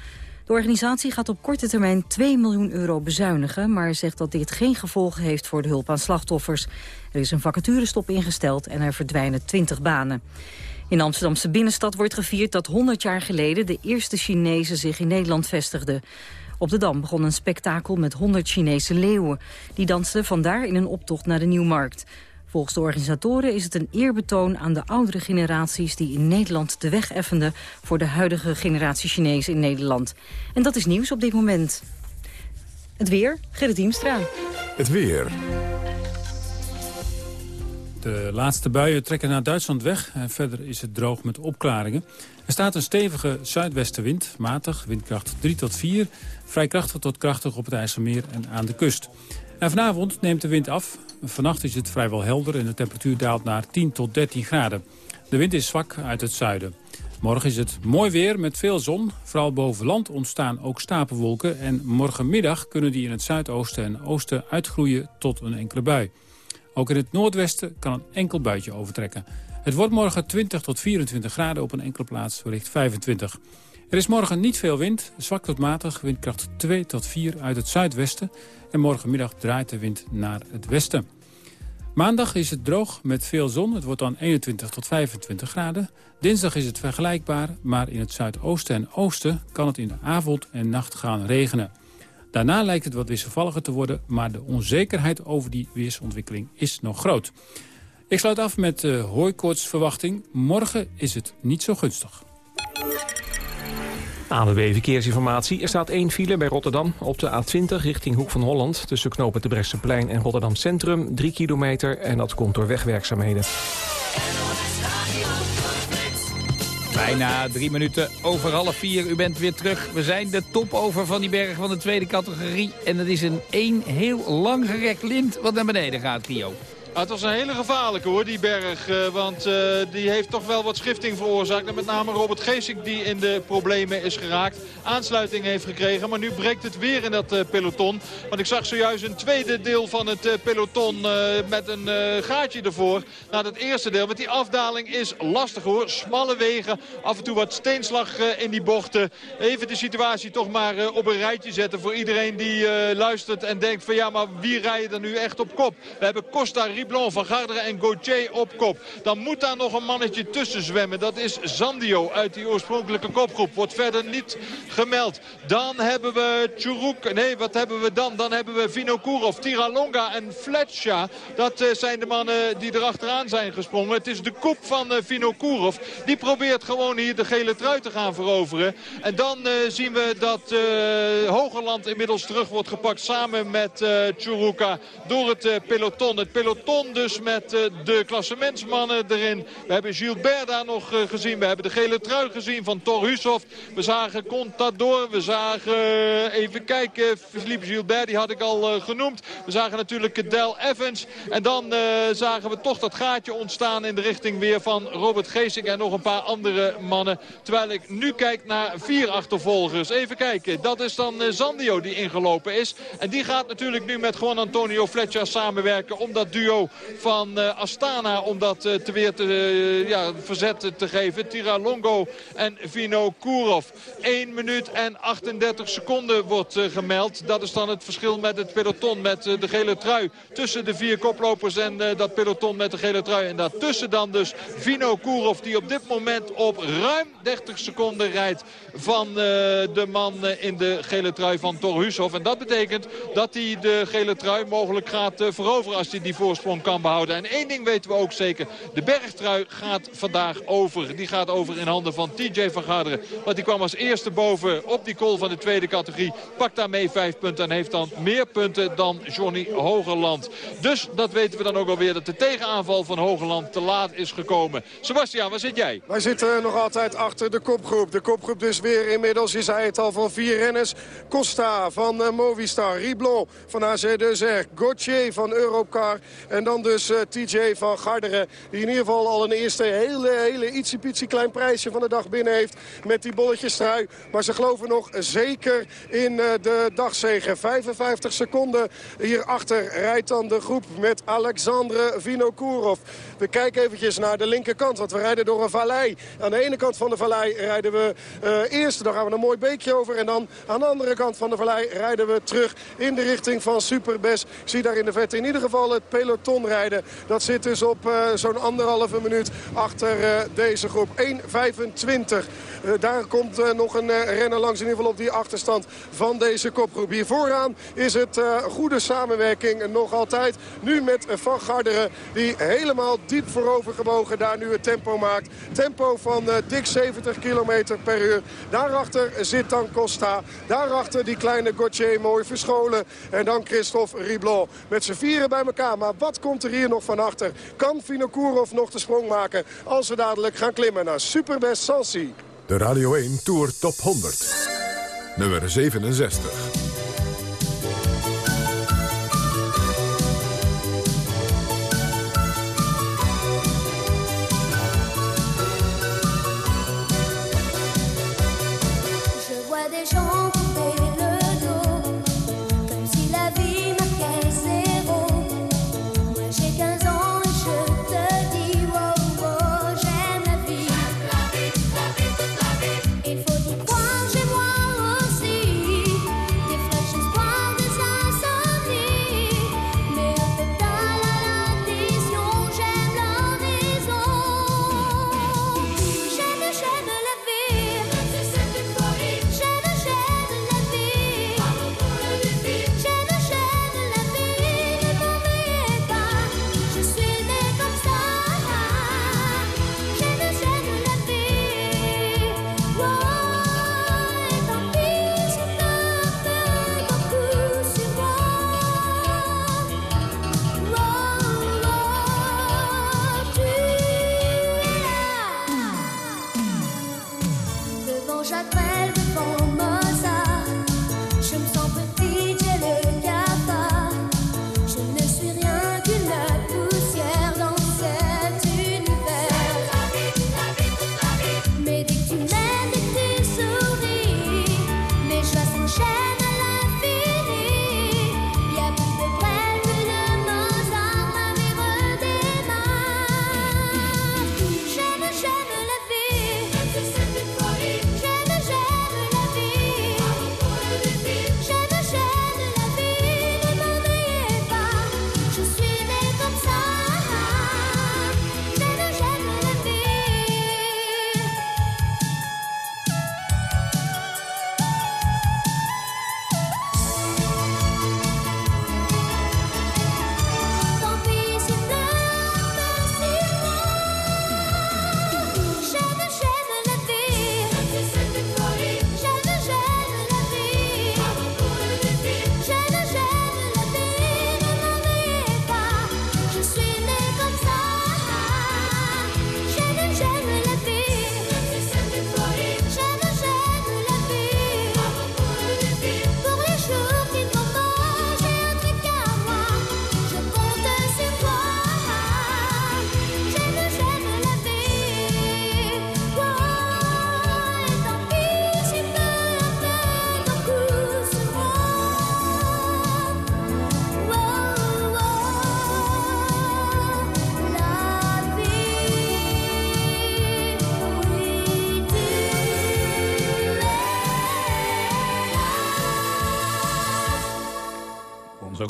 De organisatie gaat op korte termijn 2 miljoen euro bezuinigen... maar zegt dat dit geen gevolgen heeft voor de hulp aan slachtoffers. Er is een vacaturestop ingesteld en er verdwijnen 20 banen. In Amsterdamse binnenstad wordt gevierd dat 100 jaar geleden... de eerste Chinezen zich in Nederland vestigden. Op de Dam begon een spektakel met 100 Chinese leeuwen. Die dansten vandaar in een optocht naar de Nieuwmarkt. Volgens de organisatoren is het een eerbetoon aan de oudere generaties... die in Nederland de weg effenden voor de huidige generatie Chinezen in Nederland. En dat is nieuws op dit moment. Het weer, Gerrit Diemstra. Het weer. De laatste buien trekken naar Duitsland weg. En verder is het droog met opklaringen. Er staat een stevige zuidwestenwind, matig, windkracht 3 tot 4. Vrij krachtig tot krachtig op het IJsselmeer en aan de kust. En vanavond neemt de wind af. Vannacht is het vrijwel helder en de temperatuur daalt naar 10 tot 13 graden. De wind is zwak uit het zuiden. Morgen is het mooi weer met veel zon. Vooral boven land ontstaan ook stapelwolken. En morgenmiddag kunnen die in het zuidoosten en oosten uitgroeien tot een enkele bui. Ook in het noordwesten kan een enkel buitje overtrekken. Het wordt morgen 20 tot 24 graden op een enkele plaats, wellicht 25. Er is morgen niet veel wind, zwak tot matig, windkracht 2 tot 4 uit het zuidwesten. En morgenmiddag draait de wind naar het westen. Maandag is het droog met veel zon. Het wordt dan 21 tot 25 graden. Dinsdag is het vergelijkbaar, maar in het zuidoosten en oosten kan het in de avond en nacht gaan regenen. Daarna lijkt het wat wisselvalliger te worden, maar de onzekerheid over die weersontwikkeling is nog groot. Ik sluit af met de hooikoortsverwachting. Morgen is het niet zo gunstig. ANWB Verkeersinformatie. Er staat één file bij Rotterdam op de A20 richting Hoek van Holland... tussen knopen de Bresseplein en Rotterdam Centrum, 3 kilometer... en dat komt door wegwerkzaamheden. Bijna drie minuten over half vier. U bent weer terug. We zijn de top over van die berg van de tweede categorie. En dat is een één heel lang gerekt lint wat naar beneden gaat, Rio. Ah, het was een hele gevaarlijke hoor, die berg. Uh, want uh, die heeft toch wel wat schifting veroorzaakt. En met name Robert Geesink die in de problemen is geraakt. Aansluiting heeft gekregen. Maar nu breekt het weer in dat uh, peloton. Want ik zag zojuist een tweede deel van het peloton met een gaatje ervoor. Na het eerste deel. Want die afdaling is lastig hoor. Smalle wegen. Af en toe wat steenslag in die bochten. Even de situatie toch maar op een rijtje zetten. Voor iedereen die luistert en denkt van ja maar wie rijden er nu echt op kop? We hebben Costa. Riblon, Van Garderen en Gauthier op kop. Dan moet daar nog een mannetje tussen zwemmen. Dat is Zandio uit die oorspronkelijke kopgroep. Wordt verder niet gemeld. Dan hebben we Churuk. Nee, wat hebben we dan? Dan hebben we Vinokourov, Tiralonga en Fletcher. Dat uh, zijn de mannen die erachteraan zijn gesprongen. Het is de kop van uh, Vinokourov. Die probeert gewoon hier de gele trui te gaan veroveren. En dan uh, zien we dat Hogerland inmiddels terug wordt gepakt samen met Churuka door het peloton. Het peloton dus met uh, de klassementsmannen erin. We hebben Gilbert daar nog uh, gezien. We hebben de gele trui gezien van Thor Hushoff. We zagen Contador. We zagen, uh, even kijken, Philippe Gilbert, die had ik al genoemd. We zagen natuurlijk Del Evans. En dan zagen we toch dat gaatje ontstaan in de richting weer van Robert Geesink en nog een paar andere mannen. Terwijl ik nu kijk naar vier achtervolgers. Even kijken, dat is dan Zandio die ingelopen is. En die gaat natuurlijk nu met Juan Antonio Fletcher samenwerken om dat duo van uh, Astana om dat uh, te weer te, uh, ja, verzet te geven. Tiralongo en Vino Kurov. 1 minuut en 38 seconden wordt gemeld. Dat is dan het verschil met het peloton met de gele trui. Tussen de vier koplopers en dat peloton met de gele trui. En daartussen dan dus Vino Kurov die op dit moment op ruim 30 seconden rijdt van de man in de gele trui van Thor. En dat betekent dat hij de gele trui mogelijk gaat veroveren als hij die voorsprong kan behouden. En één ding weten we ook zeker. De bergtrui gaat vandaag over. Die gaat over in handen van TJ van Garderen. Want die kwam als eerste boven op die call van de tweede categorie. Pakt daarmee vijf punten en heeft dan meer punten dan Johnny Hogerland. Dus dat weten we dan ook alweer dat de tegenaanval van Hogerland te laat is gekomen. Sebastian, waar zit jij? Wij zitten nog altijd achter de kopgroep. De kopgroep dus weer inmiddels, je zei het al, van vier renners. Costa van uh, Movistar, Riblon van AZ Deuzer, Gauthier van Europcar. En dan dus eh, TJ van Garderen. Die in ieder geval al een eerste hele, hele ietsiepietsie klein prijsje van de dag binnen heeft. Met die bolletjestrui. Maar ze geloven nog zeker in uh, de dagzegen. 55 seconden hierachter rijdt dan de groep met Alexandre Vinokourov. We kijken eventjes naar de linkerkant, want we rijden door een vallei. Aan de ene kant van de vallei rijden we uh, eerst, dan gaan we een mooi beekje over. En dan aan de andere kant van de vallei rijden we terug in de richting van Superbes. Ik zie daar in de vette in ieder geval het peloton rijden. Dat zit dus op uh, zo'n anderhalve minuut achter uh, deze groep. 1.25. daar komt nog een renner langs in ieder geval op die achterstand van deze kopgroep. Hier vooraan is het goede samenwerking nog altijd. Nu met Van Garderen die helemaal diep voorover gebogen daar nu het tempo maakt. Tempo van dik 70 km per uur. Daarachter zit dan Costa. Daarachter die kleine Gauthier mooi verscholen. En dan Christophe Riblon. Met z'n vieren bij elkaar. Maar wat komt er hier nog van achter? Kan Vinokourov nog de sprong maken als we dadelijk gaan klimmen naar Superbest Sansi? De Radio 1 Tour Top 100. Nummer 67.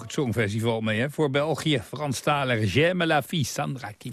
Songfestival mee hè? voor België. Frans J'aime la fille, Sandra Kim.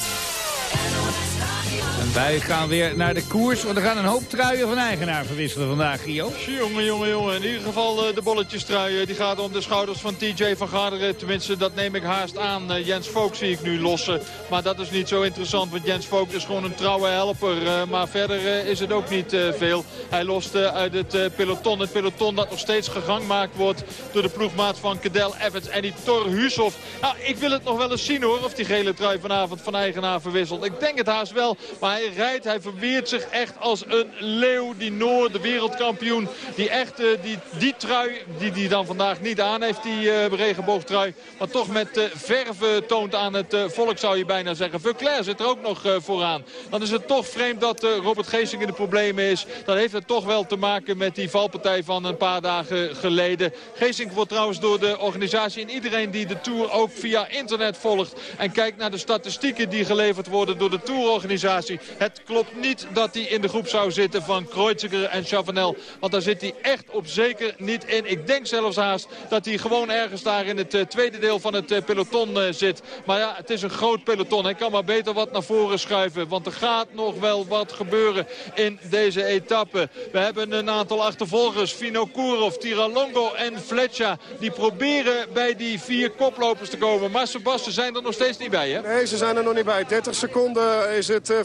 Wij gaan weer naar de koers, want er gaan een hoop truien van eigenaar verwisselen vandaag, Gio. Jongen, jongen, jongen. In ieder geval uh, de bolletjestrui. Die gaat om de schouders van TJ van Garderen. Tenminste, dat neem ik haast aan. Uh, Jens Vogt zie ik nu lossen. Maar dat is niet zo interessant, want Jens Vogt is gewoon een trouwe helper. Uh, maar verder is het ook niet veel. Hij lost uit het peloton. Het peloton dat nog steeds gegangmaakt wordt door de ploegmaat van Cadel Evans en die Thor Hushoff. Nou, ik wil het nog wel eens zien hoor, of die gele trui vanavond van eigenaar verwisselt. Ik denk het haast wel, maar hij rijdt, hij verweert zich echt als een leeuw. Die Noor, de wereldkampioen, die echt die, die trui, die hij dan vandaag niet aan heeft, die uh, regenboogtrui. Maar toch met uh, verve toont aan het volk zou je bijna zeggen. Verclair zit er ook nog vooraan. Dan is het toch vreemd dat Robert Geesing in de problemen is. Dan heeft het toch wel te maken met die valpartij van een paar dagen geleden. Geesing wordt trouwens door de organisatie en iedereen die de Tour ook via internet volgt. En kijkt naar de statistieken die geleverd worden door de Tourorganisatie. Het klopt niet dat hij in de groep zou zitten van Kreuziger en Chavanel. Want daar zit hij echt op zeker niet in. Ik denk zelfs haast dat hij gewoon ergens daar in het uh, tweede deel van het uh, peloton uh, zit. Maar ja, het is een groot peloton. Hij kan maar beter wat naar voren schuiven. Want er gaat nog wel wat gebeuren in deze etappe. We hebben een aantal achtervolgers. Fino Kurov, Tiralongo en Fletcher. Die proberen bij die vier koplopers te komen. Maar Sebastian zijn er nog steeds niet bij, hè? Nee, ze zijn er nog niet bij. 30 seconden is het uh,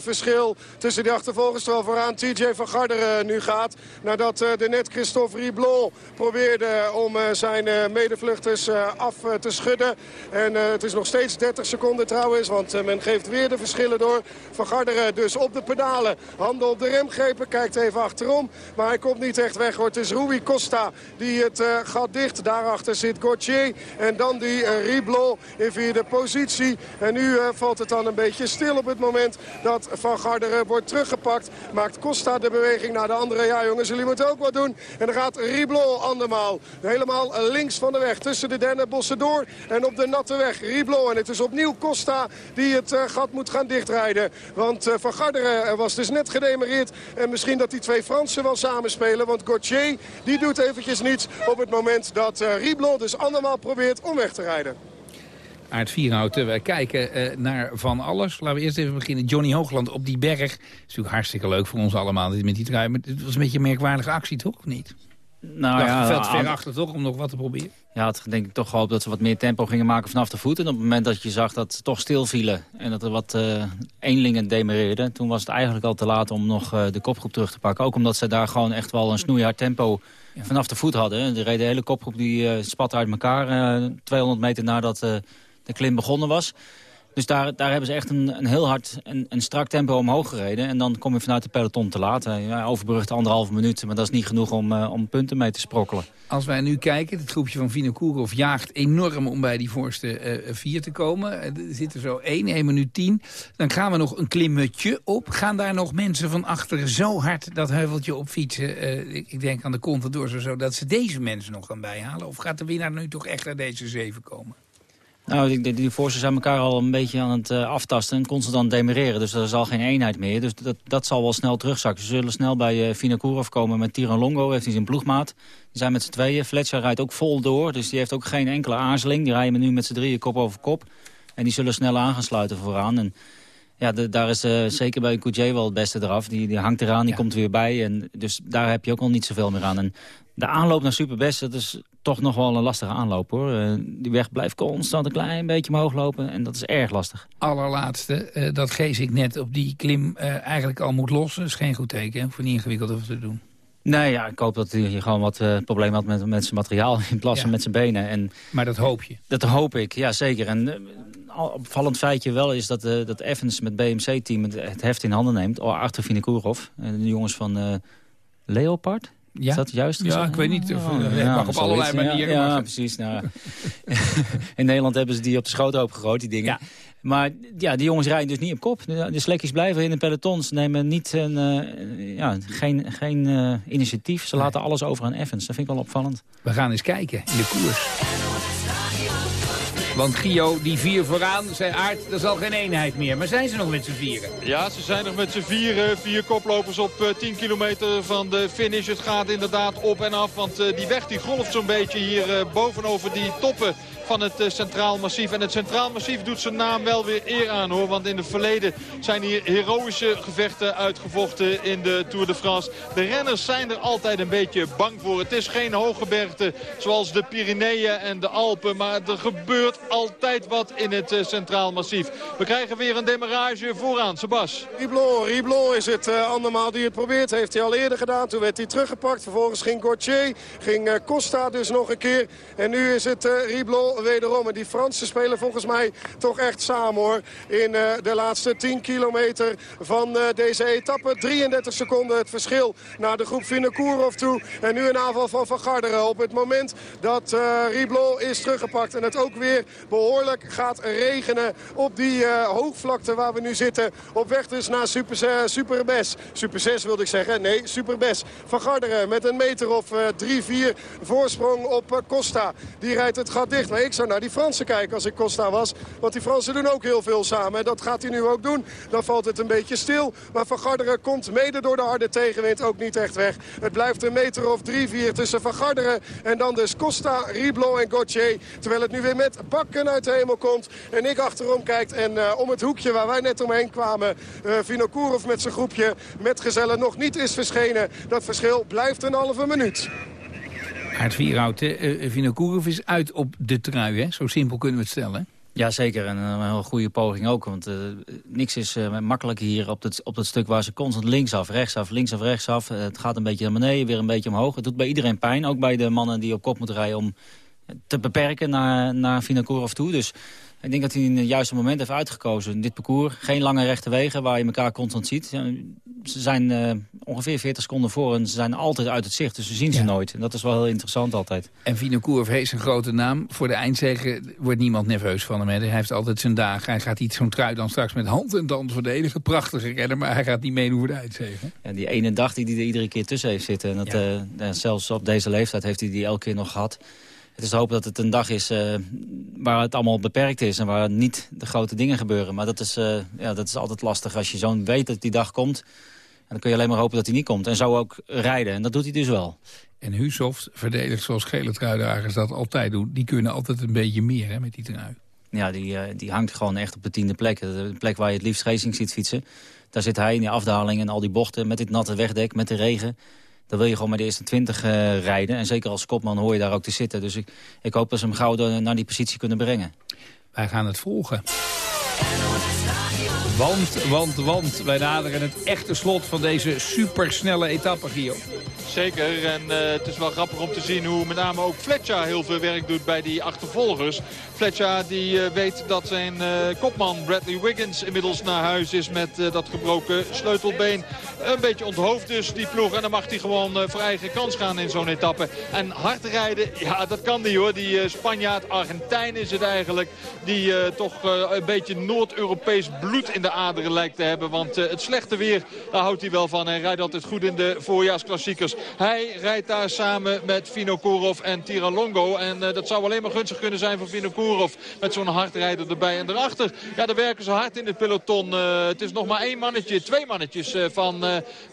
tussen die achtervolgers. Terwijl vooraan TJ van Garderen nu gaat. Nadat uh, de net Christophe Riblon probeerde om uh, zijn medevluchters af te schudden. En het is nog steeds 30 seconden trouwens. Want men geeft weer de verschillen door. Van Garderen dus op de pedalen. Handen op de remgrepen. Kijkt even achterom. Maar hij komt niet echt weg. Het is Rui Costa die het gat dicht. Daarachter zit Gauthier. En dan die Riblon in vierde positie. En nu valt het dan een beetje stil op het moment dat Van Garderen wordt teruggepakt. Maakt Costa de beweging naar de andere. Ja jongens, jullie moeten ook wat doen. En dan gaat Riblon andermaal helemaal links van de weg. Tussen de dennenbossen door en op de natte weg. Riblon en het is opnieuw Costa die het uh, gat moet gaan dichtrijden. Want uh, Van Garderen was dus net gedemereerd. En misschien dat die twee Fransen wel samenspelen. Want Gauthier die doet eventjes niets op het moment dat Riblon dus andermaal probeert om weg te rijden. Aard Vierhouten. Wij kijken uh, naar van alles. Laten we eerst even beginnen. Johnny Hoogland op die berg. is natuurlijk hartstikke leuk voor ons allemaal met die trui. Maar het was een beetje een merkwaardige actie, toch? Of niet? Nou ja, veld ver achter toch, om nog wat te proberen? Ja, had denk ik toch gehoopt dat ze wat meer tempo gingen maken vanaf de voet. En op het moment dat je zag dat ze toch stil vielen en dat er wat uh, eenlingen demereerden... toen was het eigenlijk al te laat om nog uh, de kopgroep terug te pakken. Ook omdat ze daar gewoon echt wel een snoeihard tempo vanaf de voet hadden. De, de hele kopgroep die uh, spatte uit elkaar 200 meter nadat de klim begonnen was. Dus daar, daar hebben ze echt een, een heel hard en een strak tempo omhoog gereden. En dan kom je vanuit de peloton te laat. Ja, overbrugt anderhalve minuut, maar dat is niet genoeg om, uh, om punten mee te sprokkelen. Als wij nu kijken, het groepje van Vinokourov jaagt enorm om bij die voorste uh, vier te komen. Er zit er zo 1, 1 minuut 10. Dan gaan we nog een klimmetje op. Gaan daar nog mensen van achteren zo hard dat heuveltje op fietsen? Ik, denk aan de Contadors of zo, dat ze deze mensen nog gaan bijhalen? Of gaat de winnaar nu toch echt naar deze zeven komen? Nou, die, die voorsten zijn elkaar al een beetje aan het uh, aftasten en constant demereren. Dus er zal geen eenheid meer. Dus dat, dat zal wel snel terugzakken. Ze zullen snel bij uh, Vinokourov komen met Tiran Longo. Heeft hij zijn ploegmaat. Die zijn met z'n tweeën. Fletcher rijdt ook vol door. Dus die heeft ook geen enkele aarzeling. Die rijden nu met z'n drieën kop over kop. En die zullen snel aan gaan sluiten vooraan. En ja, de, daar is uh, zeker bij Coutier wel het beste eraf. Die, die hangt eraan, die komt weer bij. En dus daar heb je ook al niet zoveel meer aan. En de aanloop naar Superbest, dat is toch nog wel een lastige aanloop hoor. Uh, die weg blijft constant een klein beetje omhoog lopen en dat is erg lastig. Allerlaatste, uh, dat ik net op die klim eigenlijk al moet lossen. is geen goed teken, voor niet ingewikkeld te doen. Nee, ja, ik hoop dat hij gewoon wat uh, problemen had met, met zijn materiaal <laughs> in plaats van ja. met zijn benen. En maar dat hoop je? Dat hoop ik, ja zeker. En uh, opvallend feitje wel is dat, uh, dat Evans met BMC-team het, het, heft in handen neemt. Achter Vinokourov, de jongens van Leopard. Ja? Is dat juist Ja, ik weet niet. Of, oh, ja, mag op allerlei manieren. Ja, ja precies. Nou, <laughs> in Nederland hebben ze die op de schoothoop gegooid, die dingen. Maar ja, die jongens rijden dus niet op kop. De slekjes blijven in de pelotons, nemen niet een, uh, ja, geen, geen uh, initiatief. Ze laten alles over aan Evans. Dat vind ik wel opvallend. We gaan eens kijken in de koers. Want Gio, die vier vooraan, zei Aard, er zal geen eenheid meer. Maar zijn ze nog met z'n vieren? Ja, ze zijn nog met z'n vieren. Vier koplopers op 10 kilometer van de finish. Het gaat inderdaad op en af, want die weg die golft zo'n beetje hier bovenover die toppen van het Centraal Massief. En het Centraal Massief doet zijn naam wel weer eer aan hoor. Want in het verleden zijn hier heroïsche gevechten uitgevochten in de Tour de France. De renners zijn er altijd een beetje bang voor. Het is geen hoge bergte zoals de Pyreneeën en de Alpen. Maar er gebeurt altijd wat in het Centraal Massief. We krijgen weer een demarrage vooraan. Sebas. Riblon, Riblon is het uh, andermaal die het probeert. Heeft hij al eerder gedaan. Toen werd hij teruggepakt. Vervolgens ging Gauthier. Ging uh, Costa dus nog een keer. En nu is het uh, Riblon wederom. En die Fransen spelen volgens mij toch echt samen hoor. In de laatste 10 kilometer van deze etappe. 33 seconden het verschil naar de groep Vinokourov toe. En nu een aanval van Van Garderen. Op het moment dat Riblon is teruggepakt. En het ook weer behoorlijk gaat regenen op die hoogvlakte waar we nu zitten. Op weg dus naar Super, Superbes. Super 6 wilde ik zeggen. Nee, Superbes. Van Garderen met een meter of 3-4 voorsprong op Costa. Die rijdt het gat dicht. Maar ik zou naar die Fransen kijken als ik Costa was. Want die Fransen doen ook heel veel samen. En dat gaat hij nu ook doen. Dan valt het een beetje stil. Maar Van Garderen komt mede door de harde tegenwind ook niet echt weg. Het blijft een meter of 3-4 tussen Van Garderen en dan dus Costa, Riblon en Gauthier. Terwijl het nu weer met uit de hemel komt. En ik achterom kijkt en uh, om het hoekje waar wij net omheen kwamen... Uh, Vinokourov met zijn groepje met gezellen nog niet is verschenen. Dat verschil blijft een halve minuut. Aard Vierhout, uh, Vinokourov is uit op de trui, hè? Zo simpel kunnen we het stellen. Ja, zeker. En een heel goede poging ook. Want uh, niks is uh, makkelijk hier op het, op het stuk waar ze constant linksaf, rechtsaf, linksaf, rechtsaf. Uh, het gaat een beetje naar beneden, weer een beetje omhoog. Het doet bij iedereen pijn. Ook bij de mannen die op kop moeten rijden om te beperken naar, naar Vinokourov toe. Dus ik denk dat hij in het juiste moment heeft uitgekozen. Dit parcours, geen lange rechte wegen waar je elkaar constant ziet. Ze zijn uh, ongeveer 40 seconden voor en ze zijn altijd uit het zicht. Dus we zien ze nooit. En dat is wel heel interessant altijd. En Vinokourov heeft een grote naam. Voor de eindzege wordt niemand nerveus van hem. Hè. Hij heeft altijd zijn dagen. Hij gaat niet zo'n trui dan straks met hand en tand verdedigen. Prachtige renner, maar hij gaat niet meedoen voor de eindzege. Ja, die ene dag die hij er iedere keer tussen heeft zitten. En dat, ja. uh, zelfs op deze leeftijd heeft hij die elke keer nog gehad. Het is te hopen dat het een dag is uh, waar het allemaal beperkt is... en waar niet de grote dingen gebeuren. Maar dat is, uh, ja, dat is altijd lastig als je zo'n weet dat die dag komt. En dan kun je alleen maar hopen dat hij niet komt. En zo ook rijden. En dat doet hij dus wel. En Husoft verdedigt zoals gele truidragers dat altijd doen. Die kunnen altijd een beetje meer hè, met die trui. Ja, die, uh, die hangt gewoon echt op de tiende plek. De plek waar je het liefst racing ziet fietsen. Daar zit hij in die afdaling en al die bochten met dit natte wegdek, met de regen dan wil je gewoon met de eerste 20 uh, rijden. En zeker als kopman hoor je daar ook te zitten. Dus ik, ik hoop dat ze hem gauw naar die positie kunnen brengen. Wij gaan het volgen. Want, want, want, wij naderen het echte slot van deze supersnelle etappe, Gio. Zeker, en uh, het is wel grappig om te zien hoe met name ook Fletcher heel veel werk doet bij die achtervolgers. Fletcher die uh, weet dat zijn uh, kopman Bradley Wiggins inmiddels naar huis is met dat gebroken sleutelbeen. Een beetje onthoofd dus die ploeg en dan mag hij gewoon voor eigen kans gaan in zo'n etappe. En hard rijden, ja dat kan die hoor. Die Spanjaard, Argentijn is het eigenlijk, die toch een beetje Noord-Europees bloed in de aderen lijkt te hebben. Want het slechte weer, daar houdt hij wel van. Hij rijdt altijd goed in de voorjaarsklassiekers. Hij rijdt daar samen met Vinokourov en Tiralongo. En uh, dat zou alleen maar gunstig kunnen zijn voor Vinokourov. Met zo'n hardrijder erbij. En daarachter, ja, daar werken ze hard in het peloton. Uh, het is nog maar één mannetje, twee mannetjes van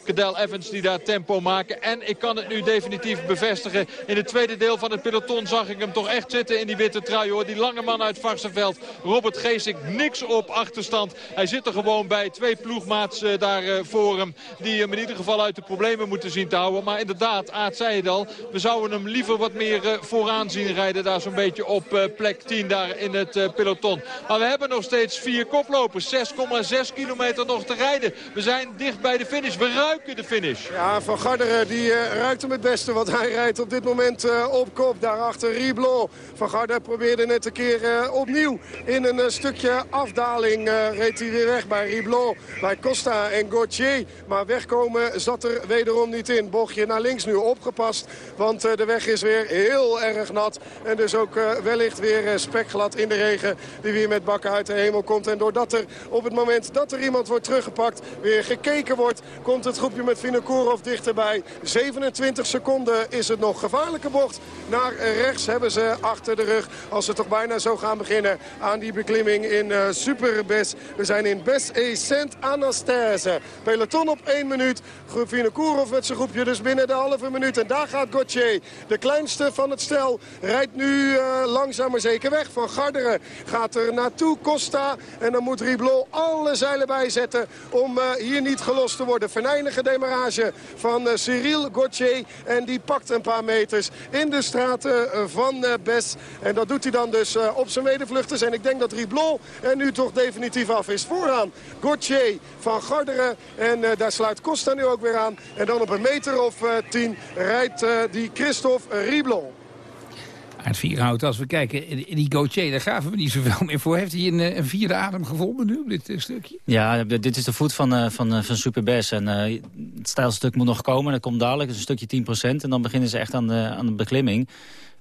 Cadel Evans die daar tempo maken. En ik kan het nu definitief bevestigen. In het tweede deel van het peloton zag ik hem toch echt zitten in die witte trui. Hoor. Die lange man uit Varsenveld, Robert Geesink, niks op achterstand. Hij zit gewoon bij. Twee ploegmaats daar voor hem. Die hem in ieder geval uit de problemen moeten zien te houden. Maar inderdaad, Aad zei het al, we zouden hem liever wat meer uh, vooraan zien rijden. Daar zo'n beetje op plek 10 daar in het peloton. Maar we hebben nog steeds vier koplopers. 6,6 kilometer nog te rijden. We zijn dicht bij de finish. We ruiken de finish. Ja, Van Garderen die ruikt hem het beste. Want hij rijdt op dit moment op kop. Daarachter Riblon. Van Garderen probeerde net een keer opnieuw in een stukje afdaling. reed hij weer weg bij Riblon, bij Costa en Gauthier. Maar wegkomen zat er wederom niet in. Bochtje naar links nu opgepast. Want de weg is weer heel erg nat. En dus ook wellicht weer spekglad in de regen. Die weer met bakken uit de hemel komt. En doordat er op het moment dat er iemand wordt teruggepakt... weer gekeken wordt, komt het groepje met Vinokourov dichterbij. 27 seconden is het nog. Gevaarlijke bocht naar rechts hebben ze achter de rug. Als ze toch bijna zo gaan beginnen aan die beklimming in Superbes. We zijn in Bes et Saint-Anastaise. Peloton op 1 minuut. Vinokourov met zijn groepje dus binnen de halve minuut. En daar gaat Gauthier, de kleinste van het stel, rijdt nu uh, langzaam maar zeker weg. Van Garderen gaat er naartoe, Costa. En dan moet Riblot alle zeilen bijzetten om uh, hier niet gelost te worden. Verneinige demarage van uh, Cyril Gauthier. En die pakt een paar meters in de straten van Bes. En dat doet hij dan dus op zijn medevluchters. En ik denk dat Riblot er nu toch definitief af is. Vooraan Gauthier van Garderen. En daar sluit Costa nu ook weer aan. En dan op een meter of tien rijdt die Christophe Riblot. Aard Vierhout, als we kijken, die Gauthier, daar gaven we niet zoveel meer voor. Heeft hij een, een vierde adem gevonden nu op dit stukje? Ja, dit is de voet van, uh, van, uh, van Superbes. En uh, het stijlstuk moet nog komen, dat komt dadelijk. Dat is een stukje 10%. En dan beginnen ze echt aan de, aan de beklimming.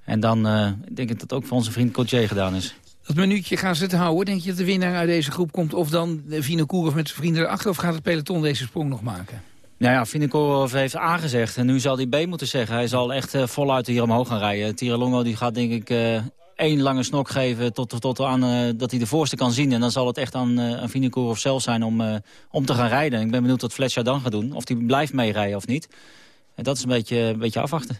En dan denk ik dat ook voor onze vriend Gauthier gedaan is. Dat minuutje gaan ze het houden. Denk je dat de winnaar uit deze groep komt? Of dan Vino Koerov met zijn vrienden erachter? Of gaat het peloton deze sprong nog maken? Nou ja, Vinokourov heeft aangezegd. En nu zal hij B moeten zeggen. Hij zal echt uh, voluit hier omhoog gaan rijden. Tiralongo die gaat denk ik uh, één lange snok geven tot, tot, aan uh, dat hij de voorste kan zien. En dan zal het echt aan, uh, aan Vinokourov zelf zijn om, om te gaan rijden. Ik ben benieuwd wat Fletcher dan gaat doen. Of hij blijft meerijden of niet. En dat is een beetje, een beetje afwachten.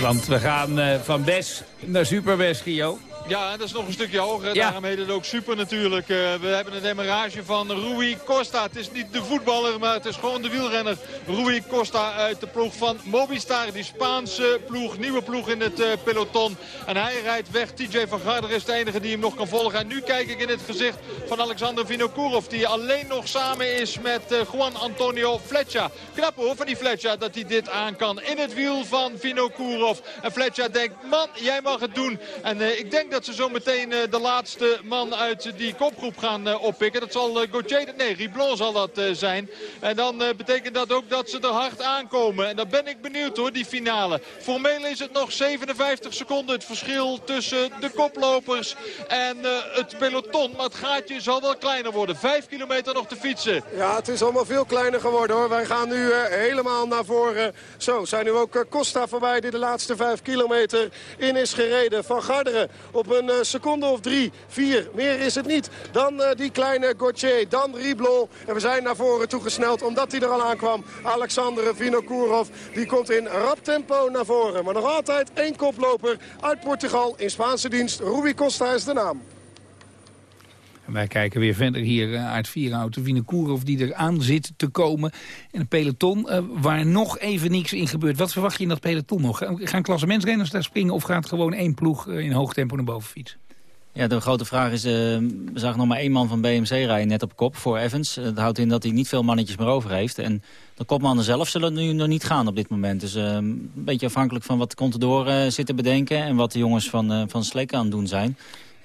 Want we gaan van Bes naar Superbes, Gio. Ja, dat is nog een stukje hoger. Ja. Daarom heet het ook super natuurlijk. Uh, we hebben een demarrage van Rui Costa. Het is niet de voetballer, maar het is gewoon de wielrenner. Rui Costa uit de ploeg van Mobistar. Die Spaanse ploeg, nieuwe ploeg in het uh, peloton. En hij rijdt weg. TJ van Garder is de enige die hem nog kan volgen. En nu kijk ik in het gezicht van Alexander Vinokourov. Die alleen nog samen is met uh, Juan Antonio Fletcher. Knap hoor van die Fletcher dat hij dit aan kan. In het wiel van Vinokourov. En Fletcher denkt, man, jij mag het doen. En ik denk dat dat ze zo meteen uh, de laatste man uit die kopgroep gaan uh, oppikken. Dat zal uh, Gauthier, nee, Riblon zal dat zijn. En dan betekent dat ook dat ze er hard aankomen. En dan ben ik benieuwd hoor, die finale. Formeel is het nog 57 seconden het verschil tussen de koplopers en het peloton. Maar het gaatje zal wel kleiner worden. Vijf kilometer nog te fietsen. Ja, het is allemaal veel kleiner geworden hoor. Wij gaan nu helemaal naar voren. Zo, zijn nu ook Costa voorbij die de laatste vijf kilometer in is gereden. Van Garderen op op een eh, seconde of drie, vier. Meer is het niet. Dan uh, die kleine Gauthier, dan Riblon. En we zijn naar voren toegesneld omdat hij er al aankwam. Alexander Vinokourov, die komt in rap tempo naar voren. Maar nog altijd één koploper uit Portugal in Spaanse dienst. Rui Costa is de naam. Wij kijken weer verder hier uh, uit Vierhout, Vinokourov die er aan zit te komen. En een peloton uh, waar nog even niks in gebeurt. Wat verwacht je in dat peloton nog? Gaan klassementsrenners daar springen of gaat gewoon één ploeg uh, in hoog tempo naar boven fietsen? Ja, de grote vraag is, we zagen nog maar één man van BMC rijden net op kop voor Evans. Dat houdt in dat hij niet veel mannetjes meer over heeft. En de kopmannen zelf zullen nu nog niet gaan op dit moment. Dus een beetje afhankelijk van wat de Contador zit te bedenken... en wat de jongens van, van Sleek aan het doen zijn.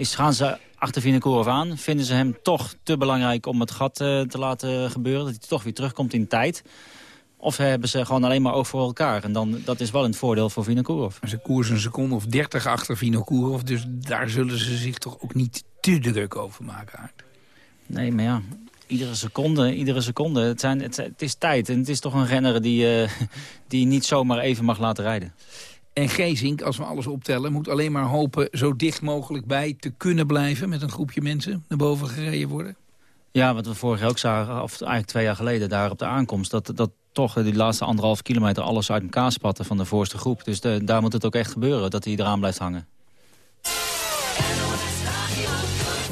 Is, gaan ze achter Vinokourov aan. Vinden ze hem toch te belangrijk om het gat uh, te laten gebeuren. Dat hij toch weer terugkomt in tijd. Of hebben ze gewoon alleen maar oog voor elkaar. En dan, dat is wel een voordeel voor Vinokourov. Ze koersen een seconde of dertig achter Vinokourov. Dus daar zullen ze zich toch ook niet te druk over maken. Nee, maar ja, iedere seconde, iedere seconde. Het, zijn, het, het, is tijd en het is toch een renner die, uh, <laughs> die niet zomaar even mag laten rijden. En Gezink, als we alles optellen, moet alleen maar hopen... zo dicht mogelijk bij te kunnen blijven... met een groepje mensen naar boven gereden worden? Ja, wat we vorig jaar ook zagen, of eigenlijk twee jaar geleden... daar op de aankomst, dat, dat toch die laatste anderhalf kilometer... alles uit elkaar spatten van de voorste groep. Dus de, daar moet het ook echt gebeuren, dat hij eraan blijft hangen.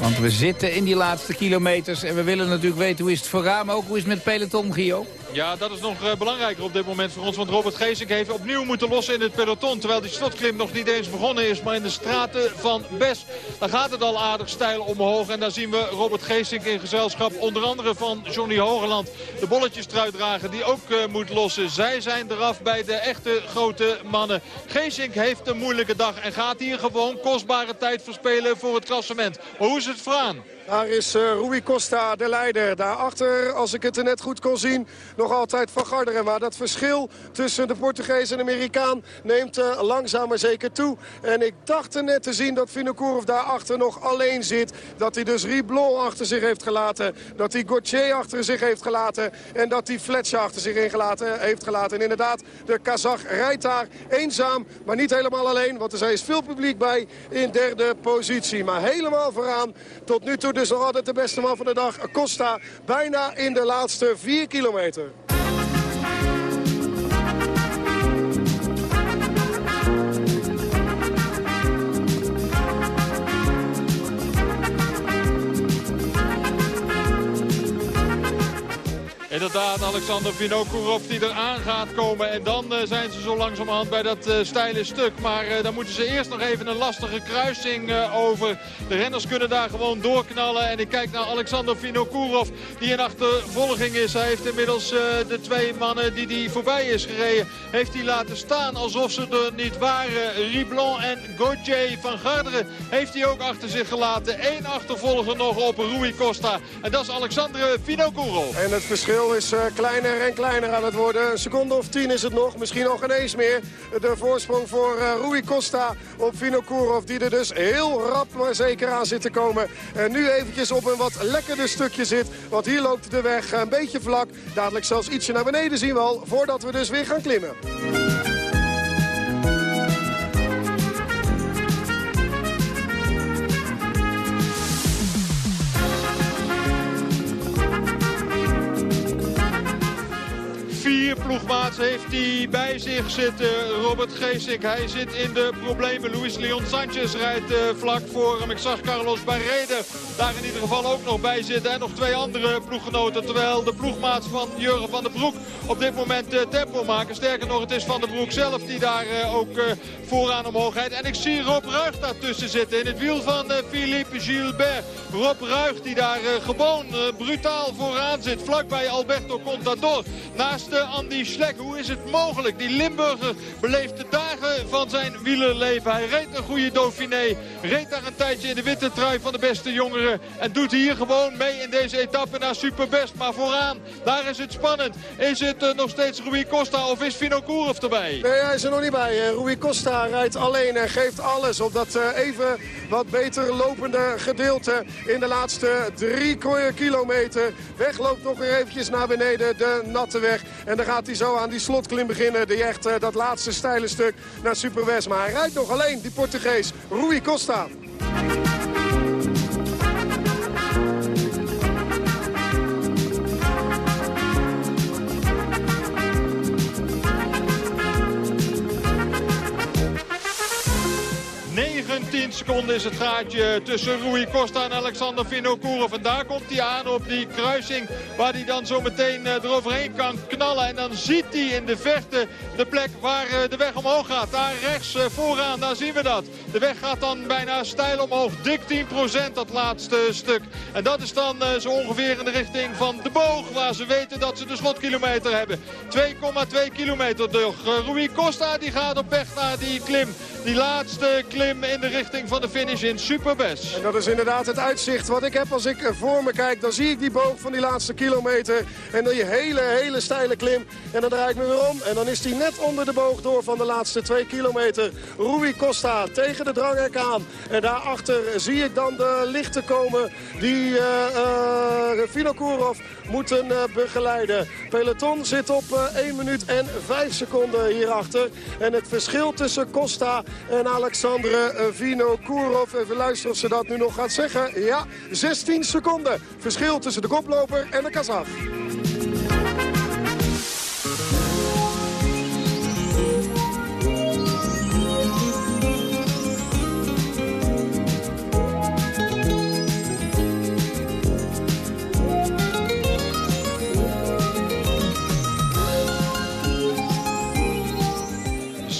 Want we zitten in die laatste kilometers... en we willen natuurlijk weten hoe is het voor Raam ook, hoe is het met peloton, Gio? Ja, dat is nog uh, belangrijker op dit moment voor ons. Want Robert Geesink heeft opnieuw moeten lossen in het peloton. Terwijl die slotklim nog niet eens begonnen is. Maar in de straten van Bes, daar gaat het al aardig stijl omhoog. En daar zien we Robert Geesink in gezelschap. Onder andere van Johnny Hogeland. De bolletjes dragen die ook uh, moet lossen. Zij zijn eraf bij de echte grote mannen. Geesink heeft een moeilijke dag. En gaat hier gewoon kostbare tijd verspelen voor het klassement. Maar hoe is het vooraan? Daar is uh, Rui Costa, de leider. Daarachter, als ik het er net goed kon zien, nog altijd Van Garderen. Maar dat verschil tussen de Portugees en de Amerikaan neemt uh, langzaam maar zeker toe. En ik dacht er net te zien dat Vinokourov daarachter nog alleen zit. Dat hij dus Riblon achter zich heeft gelaten. Dat hij Gauthier achter zich heeft gelaten. En dat hij Fletcher achter zich ingelaten, heeft gelaten. En inderdaad, de Kazach rijdt daar eenzaam, maar niet helemaal alleen. Want er is veel publiek bij in derde positie. Maar helemaal vooraan tot nu toe dus nog altijd de beste man van de dag. Costa bijna in de laatste 4 kilometer. Inderdaad, Alexander Vinokourov die eraan gaat komen. En dan uh, zijn ze zo langzamerhand bij dat uh, steile stuk. Maar uh, dan moeten ze eerst nog even een lastige kruising over. De renners kunnen daar gewoon doorknallen. En ik kijk naar Alexander Vinokourov die in achtervolging is. Hij heeft inmiddels de twee mannen die hij voorbij is gereden... heeft hij laten staan alsof ze er niet waren. Riblon en Gauthier van Garderen heeft hij ook achter zich gelaten. Eén achtervolger nog op Rui Costa. En dat is Alexander Vinokourov. En het verschil is uh, kleiner en kleiner aan het worden. Een seconde of tien is het nog, misschien nog ineens meer. De voorsprong voor uh, Rui Costa op Vinokourov, die er dus heel rap maar zeker aan zit te komen. En nu eventjes op een wat lekkerder stukje zit, want hier loopt de weg een beetje vlak. Dadelijk zelfs ietsje naar beneden zien we al, voordat we dus weer gaan klimmen. Ploegmaats heeft hij bij zich zitten. Robert Geesink, hij zit in de problemen. Luis Leon Sanchez rijdt uh, vlak voor hem. Ik zag Carlos Barrede daar in ieder geval ook nog bij zitten. En nog twee andere ploeggenoten. Terwijl de ploegmaats van Jurgen van der Broek op dit moment uh, tempo maken. Sterker nog, het is Van der Broek zelf die daar uh, ook vooraan omhoog rijdt. En ik zie Rob Ruig daartussen zitten in het wiel van Philippe Gilbert. Rob Ruig die daar gewoon brutaal vooraan zit. Vlakbij Alberto Contador. Naast Andy Schlek. Hoe is het mogelijk? Die Limburger beleeft de dagen van zijn wielerleven. Hij reed een goede Dauphiné. Reed daar een tijdje in de witte trui van de beste jongeren. En doet hier gewoon mee in deze etappe naar Superbest. Maar vooraan, daar is het spannend. Is het uh, nog steeds Rui Costa of is Vino erbij? Nee, hij is er nog niet bij. Rui Costa rijdt alleen en geeft alles op dat uh, even wat beter lopende gedeelte in de laatste drie kilometer. Weg loopt nog weer eventjes naar beneden de natte weg. En dan gaat hij zo aan die slotklim beginnen. Die echt uh, dat laatste steile stuk naar Superwest. Maar hij rijdt nog alleen, die Portugees, Rui Costa. 10 seconden is het gaatje tussen Rui Costa en Alexander Vinokourov. En daar komt hij aan op die kruising waar hij dan zo meteen eh, eroverheen kan knallen. En dan ziet hij in de verte de plek waar eh, de weg omhoog gaat. Daar rechts eh, vooraan, daar zien we dat. De weg gaat dan bijna stijl omhoog. Dik 10% dat laatste stuk. En dat is dan zo ongeveer in de richting van de boog. Waar ze weten dat ze de slotkilometer hebben. 2,2 kilometer. Rui Costa die gaat op weg naar die klim. Die laatste klim in de richting van de finish in Superbest. En dat is inderdaad het uitzicht wat ik heb als ik voor me kijk. Dan zie ik die boog van die laatste kilometer. En je hele, hele steile klim. En dan draai ik me weer om. En dan is hij net onder de boog door van de laatste twee kilometer. Rui Costa tegen de dranghek aan. En daarachter zie ik dan de lichten komen die uh, uh, moeten uh, begeleiden. Peloton zit op 1 minuut en 5 seconden hierachter. En het verschil tussen Costa en Alexandre Vino Kourov. Even luisteren of ze dat nu nog gaat zeggen. Ja, 16 seconden. Verschil tussen de koploper en de Kazach.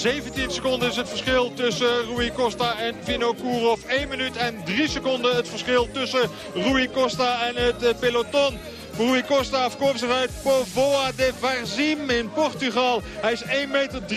17 seconden is het verschil tussen Rui Costa en Vinokourov. 1 minuut en 3 seconden het verschil tussen Rui Costa en het peloton. Rui Costa afkomstig uit Povoa de Varzim in Portugal. Hij is 1,83 meter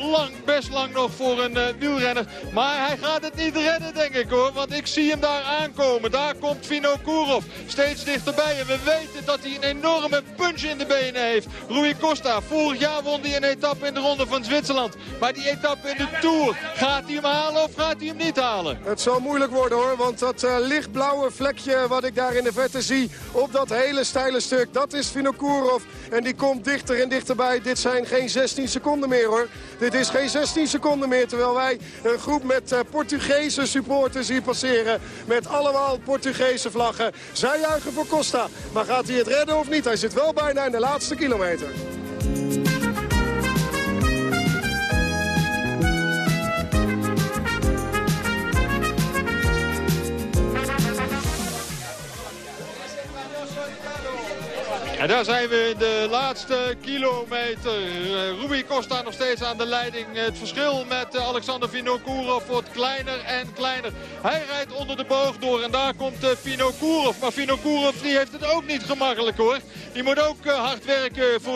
lang, best lang nog voor een uh, wielrenner. Maar hij gaat het niet redden, denk ik hoor. Want ik zie hem daar aankomen. Daar komt Vino Kourov steeds dichterbij. En we weten dat hij een enorme punch in de benen heeft. Rui Costa, vorig jaar won hij een etappe in de Ronde van Zwitserland. Maar die etappe in de Tour, gaat hij hem halen of gaat hij hem niet halen? Het zal moeilijk worden hoor, want dat uh, lichtblauwe vlekje wat ik daar in de verte zie op dat steile stuk. Dat is Vinokourov. En die komt dichter en dichterbij. Dit zijn geen 16 seconden meer hoor. Dit is geen 16 seconden meer. Terwijl wij een groep met uh, Portugese supporters hier passeren. Met allemaal Portugese vlaggen. Zij juichen voor Costa. Maar gaat hij het redden of niet? Hij zit wel bijna in de laatste kilometer. En daar zijn we in de laatste kilometer. Uh, Rui Costa nog steeds aan de leiding. Het verschil met uh, Alexander Vinokourov wordt kleiner en kleiner. Hij rijdt onder de boog door en daar komt uh, Vinokourov. Maar Vinokourov heeft het ook niet gemakkelijk hoor. Die moet ook hard werken voor